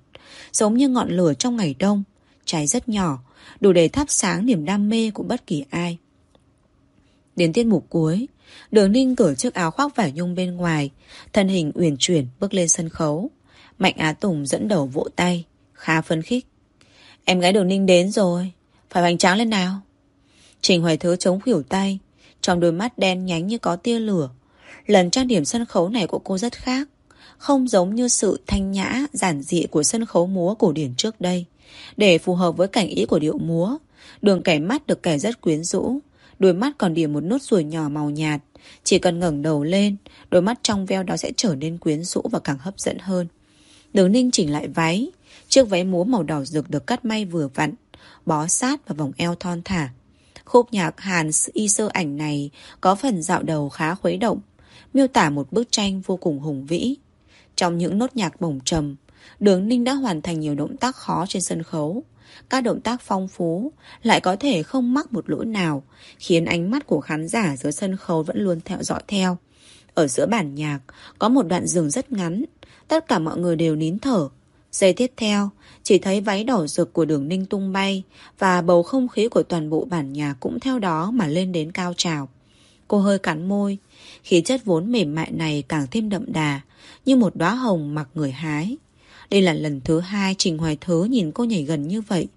giống như ngọn lửa trong ngày đông, cháy rất nhỏ, đủ để thắp sáng niềm đam mê của bất kỳ ai. Đến tiết mục cuối, Đường Ninh cởi chiếc áo khoác vải nhung bên ngoài, thân hình uyển chuyển bước lên sân khấu. Mạnh Á Tùng dẫn đầu vỗ tay, khá phấn khích. Em gái Đường Ninh đến rồi, phải hoành tráng lên nào. Trình Hoài Thứ chống khỉu tay, trong đôi mắt đen nhánh như có tia lửa, Lần trang điểm sân khấu này của cô rất khác không giống như sự thanh nhã, giản dị của sân khấu múa cổ điển trước đây. Để phù hợp với cảnh ý của điệu múa, đường kẻ mắt được kẻ rất quyến rũ, đôi mắt còn điểm một nốt ruồi nhỏ màu nhạt. Chỉ cần ngẩng đầu lên, đôi mắt trong veo đó sẽ trở nên quyến rũ và càng hấp dẫn hơn. Đường ninh chỉnh lại váy, chiếc váy múa màu đỏ rực được cắt may vừa vặn, bó sát và vòng eo thon thả. Khúc nhạc Hàn y sơ ảnh này có phần dạo đầu khá khuấy động, miêu tả một bức tranh vô cùng hùng vĩ. Trong những nốt nhạc bổng trầm, Đường Ninh đã hoàn thành nhiều động tác khó trên sân khấu. Các động tác phong phú lại có thể không mắc một lỗi nào, khiến ánh mắt của khán giả dưới sân khấu vẫn luôn theo dõi theo. Ở giữa bản nhạc, có một đoạn dừng rất ngắn, tất cả mọi người đều nín thở. Giây tiếp theo, chỉ thấy váy đỏ rực của đường ninh tung bay và bầu không khí của toàn bộ bản nhạc cũng theo đó mà lên đến cao trào. Cô hơi cắn môi, khí chất vốn mềm mại này càng thêm đậm đà, như một đóa hồng mặc người hái. Đây là lần thứ hai Trình Hoài Thứ nhìn cô nhảy gần như vậy.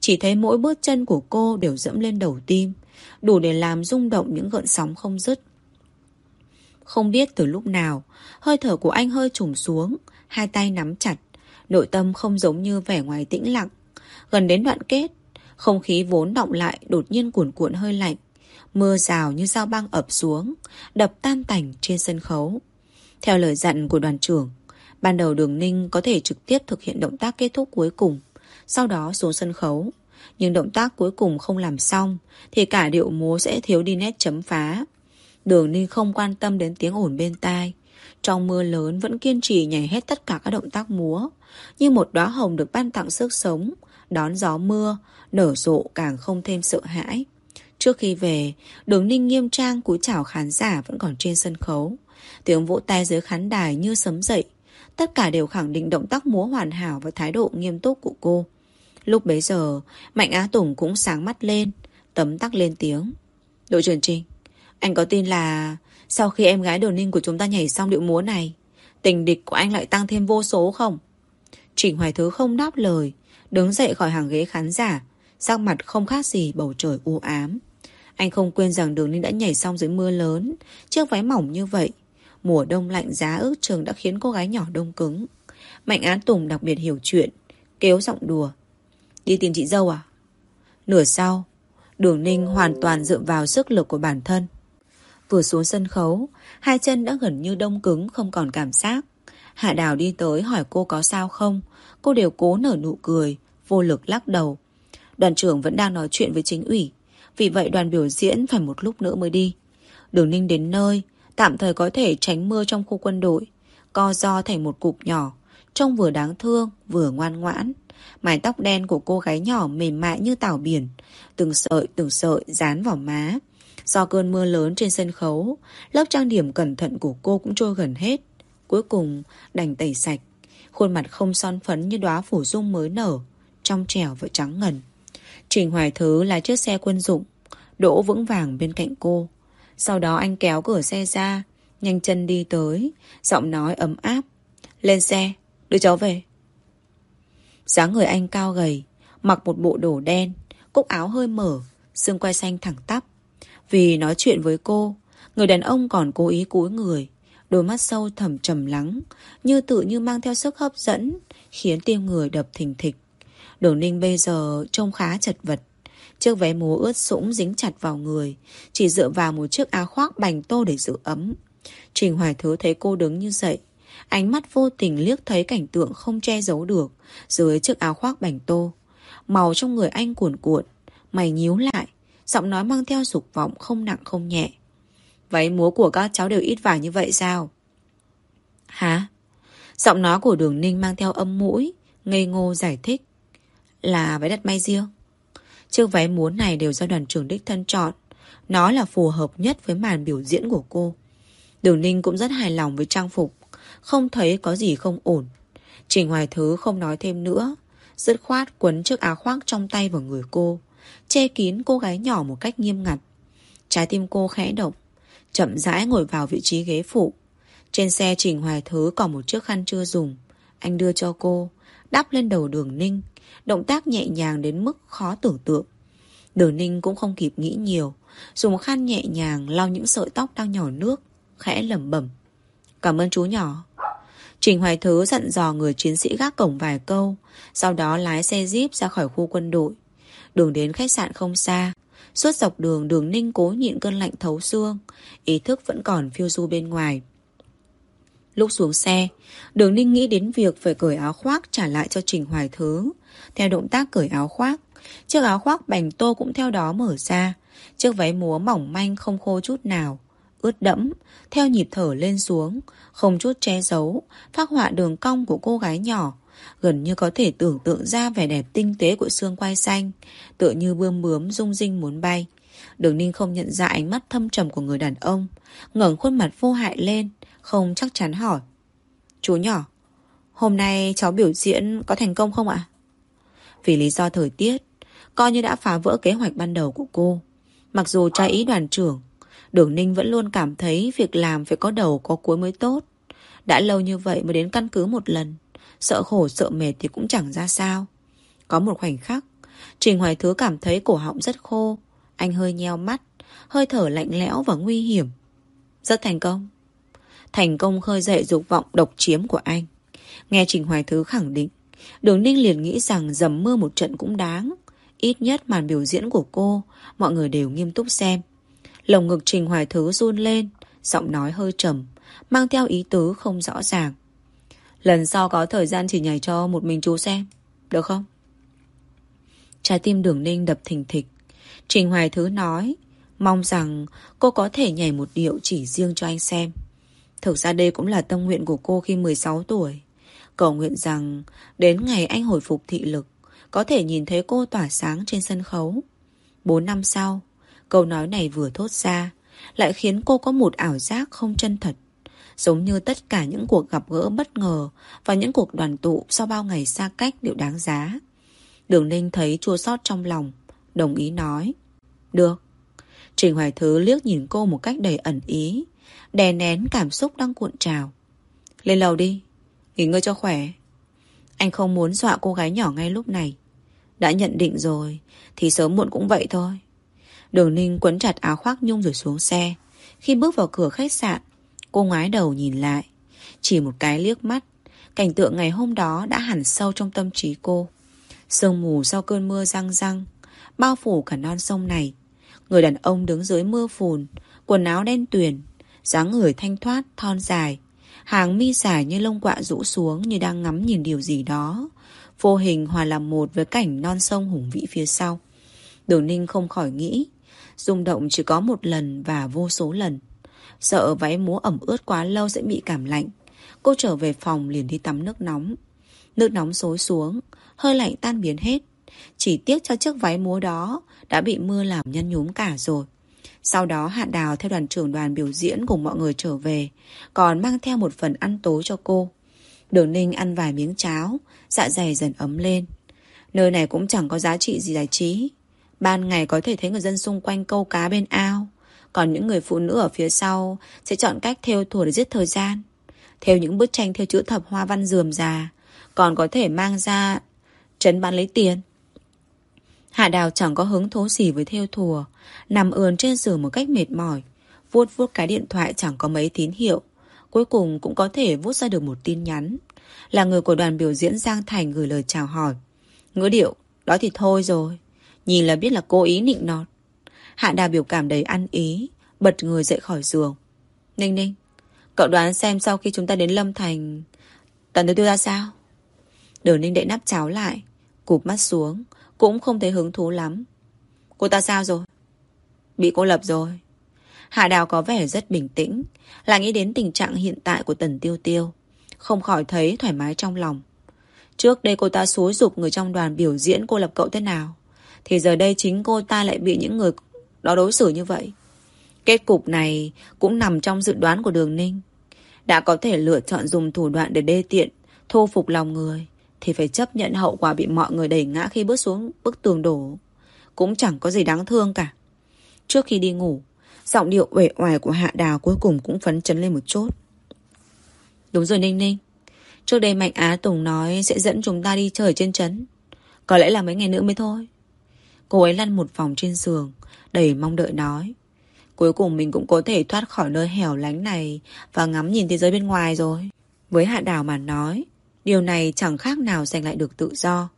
Chỉ thấy mỗi bước chân của cô đều dẫm lên đầu tim, đủ để làm rung động những gợn sóng không dứt. Không biết từ lúc nào, hơi thở của anh hơi trùng xuống, hai tay nắm chặt, nội tâm không giống như vẻ ngoài tĩnh lặng. Gần đến đoạn kết, không khí vốn động lại đột nhiên cuồn cuộn hơi lạnh. Mưa rào như dao băng ập xuống, đập tan tành trên sân khấu. Theo lời dặn của đoàn trưởng, ban đầu đường ninh có thể trực tiếp thực hiện động tác kết thúc cuối cùng, sau đó xuống sân khấu. Nhưng động tác cuối cùng không làm xong, thì cả điệu múa sẽ thiếu đi nét chấm phá. Đường ninh không quan tâm đến tiếng ồn bên tai. Trong mưa lớn vẫn kiên trì nhảy hết tất cả các động tác múa. Như một đóa hồng được ban tặng sức sống, đón gió mưa, nở rộ càng không thêm sợ hãi. Trước khi về, đường ninh nghiêm trang cúi chào khán giả vẫn còn trên sân khấu. Tiếng vỗ tay dưới khán đài như sấm dậy. Tất cả đều khẳng định động tác múa hoàn hảo và thái độ nghiêm túc của cô. Lúc bấy giờ, Mạnh Á Tùng cũng sáng mắt lên, tấm tắc lên tiếng. Đội trưởng Trinh, anh có tin là sau khi em gái đường ninh của chúng ta nhảy xong điệu múa này, tình địch của anh lại tăng thêm vô số không? Trình Hoài Thứ không đáp lời, đứng dậy khỏi hàng ghế khán giả, sắc mặt không khác gì bầu trời u ám. Anh không quên rằng đường ninh đã nhảy xong dưới mưa lớn, chiếc váy mỏng như vậy. Mùa đông lạnh giá ước trường đã khiến cô gái nhỏ đông cứng. Mạnh Án Tùng đặc biệt hiểu chuyện, kéo giọng đùa. Đi tìm chị dâu à? Nửa sau, đường ninh hoàn toàn dựa vào sức lực của bản thân. Vừa xuống sân khấu, hai chân đã gần như đông cứng không còn cảm giác. Hạ Đào đi tới hỏi cô có sao không, cô đều cố nở nụ cười, vô lực lắc đầu. Đoàn trưởng vẫn đang nói chuyện với chính ủy, vì vậy đoàn biểu diễn phải một lúc nữa mới đi. Đường Ninh đến nơi, tạm thời có thể tránh mưa trong khu quân đội, co do thành một cục nhỏ, trông vừa đáng thương, vừa ngoan ngoãn. Mái tóc đen của cô gái nhỏ mềm mại như tảo biển, từng sợi từng sợi dán vào má. Do cơn mưa lớn trên sân khấu, lớp trang điểm cẩn thận của cô cũng trôi gần hết. Cuối cùng đành tẩy sạch. Khuôn mặt không son phấn như đóa phủ dung mới nở, trong trẻo và trắng ngần. Trình Hoài Thứ lái chiếc xe quân dụng, đỗ vững vàng bên cạnh cô. Sau đó anh kéo cửa xe ra, nhanh chân đi tới, giọng nói ấm áp. Lên xe, đưa cháu về. dáng người anh cao gầy, mặc một bộ đồ đen, cúc áo hơi mở, xương quai xanh thẳng tắp. Vì nói chuyện với cô, người đàn ông còn cố ý cúi người, đôi mắt sâu thẳm trầm lắng, như tự như mang theo sức hấp dẫn, khiến tim người đập thình thịch. Đường ninh bây giờ trông khá chật vật. Chiếc váy múa ướt sũng dính chặt vào người, chỉ dựa vào một chiếc áo khoác bành tô để giữ ấm. Trình Hoài Thứ thấy cô đứng như vậy, ánh mắt vô tình liếc thấy cảnh tượng không che giấu được dưới chiếc áo khoác bành tô. Màu trong người anh cuồn cuộn, mày nhíu lại, giọng nói mang theo dục vọng không nặng không nhẹ. Váy múa của các cháu đều ít vải như vậy sao? Hả? Giọng nói của đường ninh mang theo âm mũi, ngây ngô giải thích. Là váy đặt may riêng. Chiếc váy muốn này đều do đoàn trưởng đích thân chọn. Nó là phù hợp nhất với màn biểu diễn của cô. Đường ninh cũng rất hài lòng với trang phục. Không thấy có gì không ổn. Trình Hoài Thứ không nói thêm nữa. Dứt khoát quấn chiếc áo khoác trong tay vào người cô che kín cô gái nhỏ một cách nghiêm ngặt. Trái tim cô khẽ động, chậm rãi ngồi vào vị trí ghế phụ. Trên xe Trình Hoài Thứ còn một chiếc khăn chưa dùng. Anh đưa cho cô, đắp lên đầu đường ninh, động tác nhẹ nhàng đến mức khó tưởng tượng. Đường ninh cũng không kịp nghĩ nhiều, dùng khăn nhẹ nhàng lau những sợi tóc đang nhỏ nước, khẽ lẩm bẩm. Cảm ơn chú nhỏ. Trình Hoài Thứ dặn dò người chiến sĩ gác cổng vài câu, sau đó lái xe jeep ra khỏi khu quân đội. Đường đến khách sạn không xa. Suốt dọc đường đường ninh cố nhịn cơn lạnh thấu xương, ý thức vẫn còn phiêu du bên ngoài. Lúc xuống xe, đường ninh nghĩ đến việc phải cởi áo khoác trả lại cho Trình Hoài Thứ. Theo động tác cởi áo khoác, chiếc áo khoác bành tô cũng theo đó mở ra. Chiếc váy múa mỏng manh không khô chút nào, ướt đẫm, theo nhịp thở lên xuống, không chút che giấu, phác họa đường cong của cô gái nhỏ. Gần như có thể tưởng tượng ra vẻ đẹp tinh tế của xương quai xanh, tựa như bươm bướm rung rinh muốn bay. Đường Ninh không nhận ra ánh mắt thâm trầm của người đàn ông, ngẩng khuôn mặt vô hại lên, không chắc chắn hỏi. Chú nhỏ, hôm nay cháu biểu diễn có thành công không ạ? Vì lý do thời tiết, coi như đã phá vỡ kế hoạch ban đầu của cô. Mặc dù trái ý đoàn trưởng, Đường Ninh vẫn luôn cảm thấy việc làm phải có đầu có cuối mới tốt. Đã lâu như vậy mới đến căn cứ một lần. Sợ khổ sợ mệt thì cũng chẳng ra sao. Có một khoảnh khắc, Trình Hoài Thứ cảm thấy cổ họng rất khô. Anh hơi nheo mắt, hơi thở lạnh lẽo và nguy hiểm. Rất thành công. Thành công khơi dậy dục vọng độc chiếm của anh. Nghe Trình Hoài Thứ khẳng định, Đường Ninh liền nghĩ rằng dầm mưa một trận cũng đáng. Ít nhất màn biểu diễn của cô, mọi người đều nghiêm túc xem. Lồng ngực Trình Hoài Thứ run lên, giọng nói hơi trầm, mang theo ý tứ không rõ ràng. Lần sau có thời gian chỉ nhảy cho một mình chú xem, được không? Trái tim đường ninh đập thình thịch. Trình Hoài Thứ nói, mong rằng cô có thể nhảy một điệu chỉ riêng cho anh xem. Thực ra đây cũng là tâm nguyện của cô khi 16 tuổi. Cầu nguyện rằng đến ngày anh hồi phục thị lực, có thể nhìn thấy cô tỏa sáng trên sân khấu. Bốn năm sau, câu nói này vừa thốt ra, lại khiến cô có một ảo giác không chân thật. Giống như tất cả những cuộc gặp gỡ bất ngờ và những cuộc đoàn tụ sau bao ngày xa cách đều đáng giá. Đường Ninh thấy chua xót trong lòng, đồng ý nói. Được. Trình Hoài Thứ liếc nhìn cô một cách đầy ẩn ý, đè nén cảm xúc đang cuộn trào. Lên lầu đi, nghỉ ngơi cho khỏe. Anh không muốn dọa cô gái nhỏ ngay lúc này. Đã nhận định rồi, thì sớm muộn cũng vậy thôi. Đường Ninh quấn chặt áo khoác nhung rồi xuống xe. Khi bước vào cửa khách sạn, cô ngoái đầu nhìn lại. Chỉ một cái liếc mắt, cảnh tượng ngày hôm đó đã hẳn sâu trong tâm trí cô. Sương mù sau cơn mưa răng răng, bao phủ cả non sông này. Người đàn ông đứng dưới mưa phùn, quần áo đen tuyền, dáng người thanh thoát, thon dài. Hàng mi dài như lông quạ rũ xuống như đang ngắm nhìn điều gì đó. Vô hình hòa làm một với cảnh non sông hùng vĩ phía sau. Đường Ninh không khỏi nghĩ, rung động chỉ có một lần và vô số lần. Sợ váy múa ẩm ướt quá lâu sẽ bị cảm lạnh. Cô trở về phòng liền đi tắm nước nóng. Nước nóng xối xuống, hơi lạnh tan biến hết. Chỉ tiếc cho chiếc váy múa đó đã bị mưa làm nhân nhúm cả rồi. Sau đó Hạ Đào theo đoàn trưởng đoàn biểu diễn cùng mọi người trở về, còn mang theo một phần ăn tối cho cô. Đường Ninh ăn vài miếng cháo, dạ dày dần ấm lên. Nơi này cũng chẳng có giá trị gì giải trí. Ban ngày có thể thấy người dân xung quanh câu cá bên ao, còn những người phụ nữ ở phía sau sẽ chọn cách theo thùa để giết thời gian. Theo những bức tranh theo chữ thập hoa văn dườm già, còn có thể mang ra trấn bán lấy tiền. Hạ Đào chẳng có hứng thú gì với theo thùa, nằm ườn trên giường một cách mệt mỏi, vuốt vuốt cái điện thoại chẳng có mấy tín hiệu, cuối cùng cũng có thể vuốt ra được một tin nhắn. Là người của đoàn biểu diễn Giang Thành gửi lời chào hỏi. Ngữ điệu, đó thì thôi rồi. Nhìn là biết là cố ý nịnh nọt. Hạ Đào biểu cảm đầy ăn ý, bật người dậy khỏi giường. Ninh ninh, cậu đoán xem sau khi chúng ta đến Lâm Thành, tần tiêu tiêu ra sao? Đường ninh đậy nắp cháo lại, cụp mắt xuống, cũng không thấy hứng thú lắm. Cô ta sao rồi? Bị cô lập rồi. Hạ Đào có vẻ rất bình tĩnh, là nghĩ đến tình trạng hiện tại của Tần Tiêu Tiêu. Không khỏi thấy thoải mái trong lòng. Trước đây cô ta xúi dục người trong đoàn biểu diễn cô lập cậu thế nào. Thì giờ đây chính cô ta lại bị những người đó đối xử như vậy. Kết cục này cũng nằm trong dự đoán của đường ninh. Đã có thể lựa chọn dùng thủ đoạn để đê tiện, thu phục lòng người, thì phải chấp nhận hậu quả bị mọi người đẩy ngã khi bước xuống bức tường đổ. Cũng chẳng có gì đáng thương cả. Trước khi đi ngủ, giọng điệu uể oải của Hạ Đào cuối cùng cũng phấn chấn lên một chút. Đúng rồi Ninh Ninh. Trước đây Mạnh Á Tùng nói sẽ dẫn chúng ta đi chơi trên trấn. Có lẽ là mấy ngày nữa mới thôi. Cô ấy lăn một vòng trên giường, đầy mong đợi nói. Cuối cùng mình cũng có thể thoát khỏi nơi hẻo lánh này và ngắm nhìn thế giới bên ngoài rồi. Với Hạ Đào mà nói, điều này chẳng khác nào giành lại được tự do.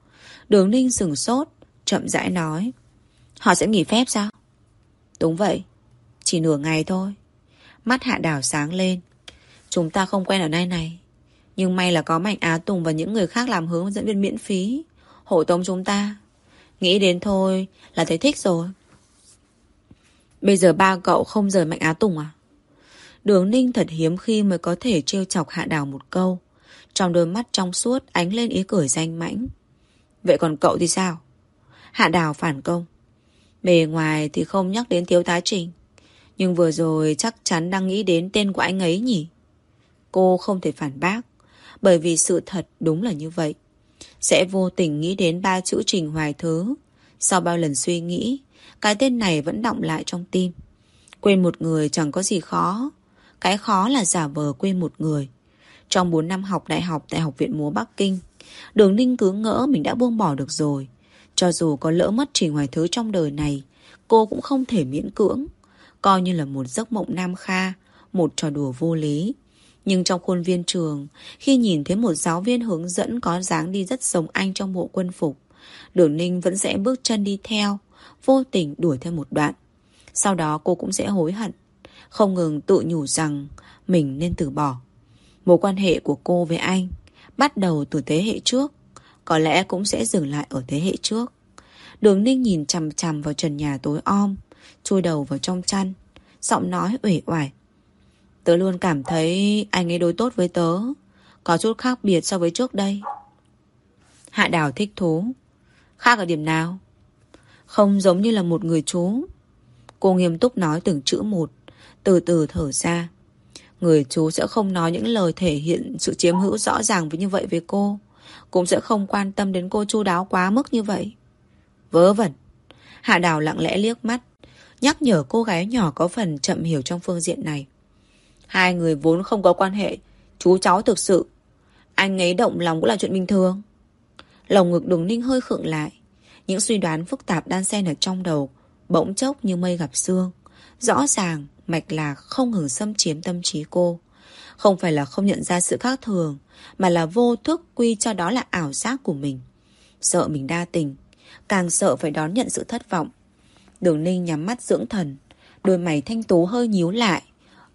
Đường Ninh sừng sốt, chậm rãi nói. Họ sẽ nghỉ phép sao? Đúng vậy, chỉ nửa ngày thôi. Mắt Hạ Đào sáng lên. Chúng ta không quen ở nơi này. Nhưng may là có Mạnh Á Tùng và những người khác làm hướng dẫn viên miễn phí. Hộ tống chúng ta. Nghĩ đến thôi là thấy thích rồi. Bây giờ ba cậu không rời Mạnh Á Tùng à? Đường Ninh thật hiếm khi mới có thể trêu chọc Hạ Đào một câu. Trong đôi mắt trong suốt ánh lên ý cười danh mãnh. Vậy còn cậu thì sao? Hạ Đào phản công. Bề ngoài thì không nhắc đến Thiếu Tá Trình. Nhưng vừa rồi chắc chắn đang nghĩ đến tên của anh ấy nhỉ? Cô không thể phản bác. Bởi vì sự thật đúng là như vậy. Sẽ vô tình nghĩ đến ba chữ Trình Hoài Thứ. Sau bao lần suy nghĩ, cái tên này vẫn động lại trong tim. Quên một người chẳng có gì khó. Cái khó là giả vờ quên một người. Trong 4 năm học đại học tại Học viện Múa Bắc Kinh, Đường Ninh cứ ngỡ mình đã buông bỏ được rồi. Cho dù có lỡ mất Trình Hoài Thứ trong đời này, cô cũng không thể miễn cưỡng. Coi như là một giấc mộng nam kha, một trò đùa vô lý. Nhưng trong khuôn viên trường, khi nhìn thấy một giáo viên hướng dẫn có dáng đi rất giống anh trong bộ quân phục, Đường Ninh vẫn sẽ bước chân đi theo, vô tình đuổi theo một đoạn. Sau đó cô cũng sẽ hối hận, không ngừng tự nhủ rằng mình nên từ bỏ. Mối quan hệ của cô với anh bắt đầu từ thế hệ trước, có lẽ cũng sẽ dừng lại ở thế hệ trước. Đường Ninh nhìn chằm chằm vào trần nhà tối om, chui đầu vào trong chăn, giọng nói uể oải. Tớ luôn cảm thấy anh ấy đối tốt với tớ, có chút khác biệt so với trước đây. Hạ Đào thích thú. Khác ở điểm nào? Không giống như là một người chú. Cô nghiêm túc nói từng chữ một, từ từ thở ra. Người chú sẽ không nói những lời thể hiện sự chiếm hữu rõ ràng với như vậy với cô. Cũng sẽ không quan tâm đến cô chu đáo quá mức như vậy. Vớ vẩn. Hạ Đào lặng lẽ liếc mắt, nhắc nhở cô gái nhỏ có phần chậm hiểu trong phương diện này. Hai người vốn không có quan hệ, chú cháu thực sự. Anh ấy động lòng cũng là chuyện bình thường. Lòng ngực đường ninh hơi khựng lại. Những suy đoán phức tạp đan xen ở trong đầu, bỗng chốc như mây gặp sương. Rõ ràng, mạch lạc không ngừng xâm chiếm tâm trí cô. Không phải là không nhận ra sự khác thường, mà là vô thức quy cho đó là ảo giác của mình. Sợ mình đa tình, càng sợ phải đón nhận sự thất vọng. Đường Ninh nhắm mắt dưỡng thần, đôi mày thanh tú hơi nhíu lại,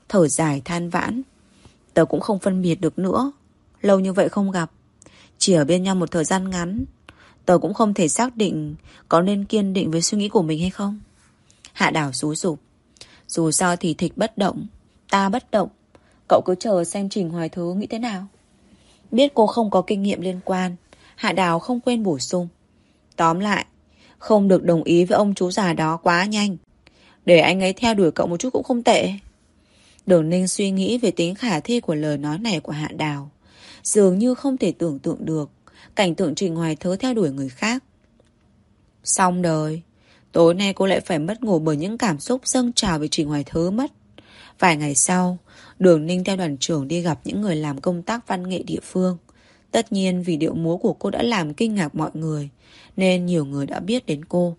thở dài than vãn. Tớ cũng không phân biệt được nữa, lâu như vậy không gặp. Chỉ ở bên nhau một thời gian ngắn, tớ cũng không thể xác định có nên kiên định với suy nghĩ của mình hay không. Hạ đảo xúi rụp. Dù sao thì thịt bất động, ta bất động. Cậu cứ chờ xem Trình Hoài Thứ nghĩ thế nào. Biết cô không có kinh nghiệm liên quan, Hạ Đào không quên bổ sung. Tóm lại, không được đồng ý với ông chú già đó quá nhanh. Để anh ấy theo đuổi cậu một chút cũng không tệ. Đường Ninh suy nghĩ về tính khả thi của lời nói này của Hạ Đào. Dường như không thể tưởng tượng được cảnh tượng Trình Hoài Thứ theo đuổi người khác. Xong đời. Tối nay cô lại phải mất ngủ bởi những cảm xúc dâng trào về Trình Hoài Thứ mất. Vài ngày sau, Đường Ninh theo đoàn trưởng đi gặp những người làm công tác văn nghệ địa phương. Tất nhiên vì điệu múa của cô đã làm kinh ngạc mọi người, nên nhiều người đã biết đến cô.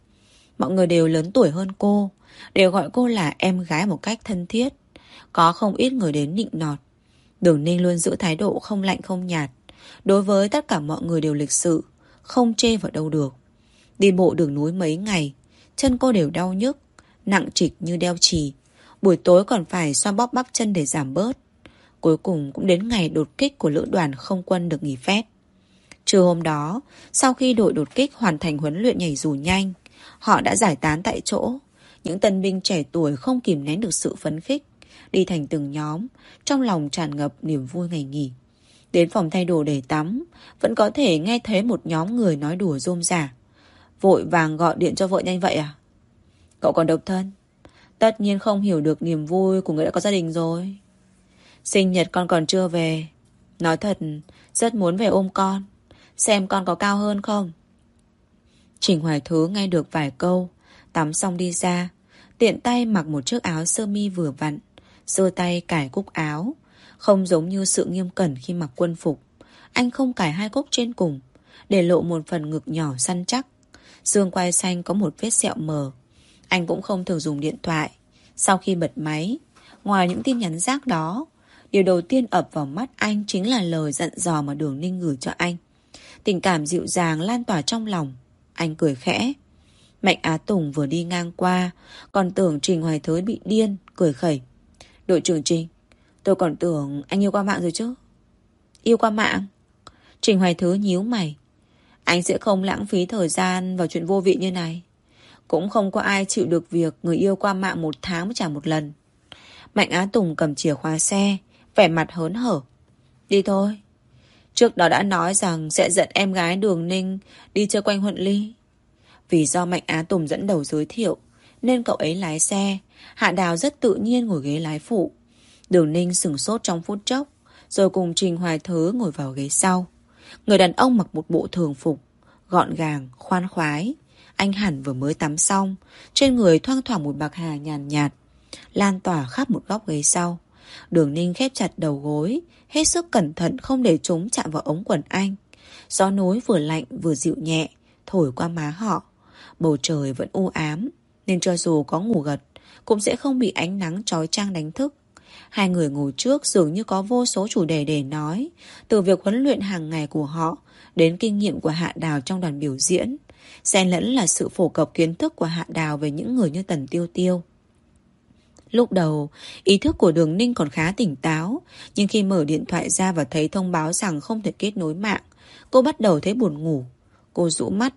Mọi người đều lớn tuổi hơn cô, đều gọi cô là em gái một cách thân thiết. Có không ít người đến nịnh nọt. Đường Ninh luôn giữ thái độ không lạnh không nhạt. Đối với tất cả mọi người đều lịch sự, không chê vào đâu được. Đi bộ đường núi mấy ngày, chân cô đều đau nhức, nặng trịch như đeo chì. Buổi tối còn phải xoa bóp bắp chân để giảm bớt. Cuối cùng cũng đến ngày đột kích của lữ đoàn không quân được nghỉ phép. Trưa hôm đó, sau khi đội đột kích hoàn thành huấn luyện nhảy dù nhanh, họ đã giải tán tại chỗ. Những tân binh trẻ tuổi không kìm nén được sự phấn khích, đi thành từng nhóm, trong lòng tràn ngập niềm vui ngày nghỉ. Đến phòng thay đồ để tắm, vẫn có thể nghe thấy một nhóm người nói đùa rôm rả. Vội vàng gọi điện cho vợ nhanh vậy à? Cậu còn độc thân? Tất nhiên không hiểu được niềm vui của người đã có gia đình rồi. Sinh nhật con còn chưa về. Nói thật, rất muốn về ôm con. Xem con có cao hơn không? Trình Hoài Thứ nghe được vài câu, tắm xong đi ra, tiện tay mặc một chiếc áo sơ mi vừa vặn, Sơ tay cài cúc áo, không giống như sự nghiêm cẩn khi mặc quân phục. Anh không cài hai cúc trên cùng, để lộ một phần ngực nhỏ săn chắc. Dương quai xanh có một vết sẹo mờ. Anh cũng không thường dùng điện thoại. Sau khi bật máy, ngoài những tin nhắn rác đó, Điều đầu tiên ập vào mắt anh chính là lời dặn dò mà Đường Ninh gửi cho anh. Tình cảm dịu dàng lan tỏa trong lòng. Anh cười khẽ. Mạnh Á Tùng vừa đi ngang qua, còn tưởng Trình Hoài Thới bị điên, cười khẩy. Đội trưởng Trình, tôi còn tưởng anh yêu qua mạng rồi chứ. Yêu qua mạng? Trình Hoài Thứ nhíu mày. Anh sẽ không lãng phí thời gian vào chuyện vô vị như này. Cũng không có ai chịu được việc người yêu qua mạng một tháng mới trả một lần. Mạnh Á Tùng cầm chìa khóa xe, vẻ mặt hớn hở. Đi thôi. Trước đó đã nói rằng sẽ dẫn em gái Đường Ninh đi chơi quanh Huận Ly. Vì do Mạnh Á Tùng dẫn đầu giới thiệu, nên cậu ấy lái xe. Hạ Đào rất tự nhiên ngồi ghế lái phụ. Đường Ninh sửng sốt trong phút chốc, rồi cùng Trình Hoài Thứ ngồi vào ghế sau. Người đàn ông mặc một bộ thường phục, gọn gàng, khoan khoái. Anh hẳn vừa mới tắm xong, trên người thoang thoảng một bạc hà nhàn nhạt, lan tỏa khắp một góc ghế sau. Đường Ninh khép chặt đầu gối, hết sức cẩn thận không để chúng chạm vào ống quần anh. Gió núi vừa lạnh vừa dịu nhẹ, thổi qua má họ. Bầu trời vẫn u ám, nên cho dù có ngủ gật, cũng sẽ không bị ánh nắng trói trang đánh thức. Hai người ngồi trước dường như có vô số chủ đề để nói, từ việc huấn luyện hàng ngày của họ đến kinh nghiệm của Hạ Đào trong đoàn biểu diễn, xen lẫn là sự phổ cập kiến thức của Hạ Đào về những người như Tần Tiêu Tiêu. Lúc đầu, ý thức của Đường Ninh còn khá tỉnh táo, nhưng khi mở điện thoại ra và thấy thông báo rằng không thể kết nối mạng, cô bắt đầu thấy buồn ngủ. Cô rũ mắt,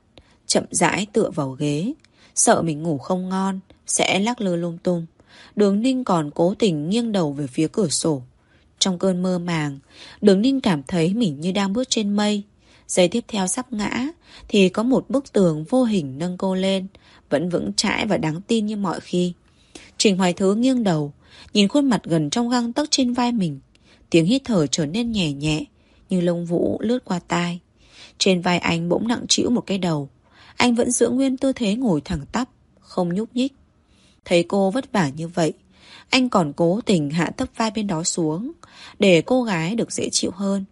chậm rãi tựa vào ghế, sợ mình ngủ không ngon, sẽ lắc lư lung tung. Đường Ninh còn cố tình nghiêng đầu về phía cửa sổ. Trong cơn mơ màng, Đường Ninh cảm thấy mình như đang bước trên mây. Giây tiếp theo sắp ngã, thì có một bức tường vô hình nâng cô lên, vẫn vững chãi và đáng tin như mọi khi. Trình Hoài Thứ nghiêng đầu, nhìn khuôn mặt gần trong găng tấc trên vai mình. Tiếng hít thở trở nên nhẹ nhẹ, như lông vũ lướt qua tai. Trên vai anh bỗng nặng trĩu một cái đầu. Anh vẫn giữ nguyên tư thế ngồi thẳng tắp, không nhúc nhích. Thấy cô vất vả như vậy, anh còn cố tình hạ thấp vai bên đó xuống, để cô gái được dễ chịu hơn.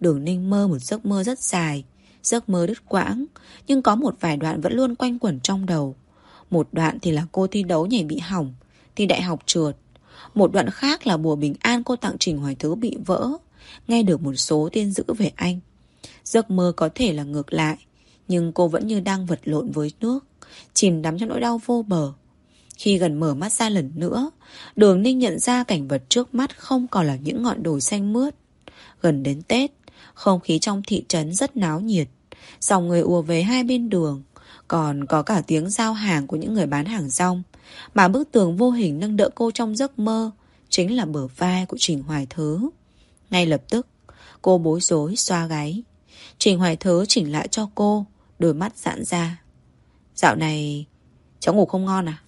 Đường Ninh mơ một giấc mơ rất dài, giấc mơ đứt quãng, nhưng có một vài đoạn vẫn luôn quanh quẩn trong đầu. Một đoạn thì là cô thi đấu nhảy bị hỏng, thi đại học trượt. Một đoạn khác là bùa bình an cô tặng Trình Hoài Thứ bị vỡ, nghe được một số tin dữ về anh. Giấc mơ có thể là ngược lại, nhưng cô vẫn như đang vật lộn với nước, chìm đắm trong nỗi đau vô bờ. Khi gần mở mắt ra lần nữa, đường ninh nhận ra cảnh vật trước mắt không còn là những ngọn đồi xanh mướt. Gần đến Tết, không khí trong thị trấn rất náo nhiệt. Dòng người ùa về hai bên đường, còn có cả tiếng giao hàng của những người bán hàng rong. Mà bức tường vô hình nâng đỡ cô trong giấc mơ chính là bờ vai của Trình Hoài Thứ. Ngay lập tức, cô bối rối xoa gáy. Trình Hoài Thứ chỉnh lại cho cô, đôi mắt giãn ra. Dạo này, cháu ngủ không ngon à?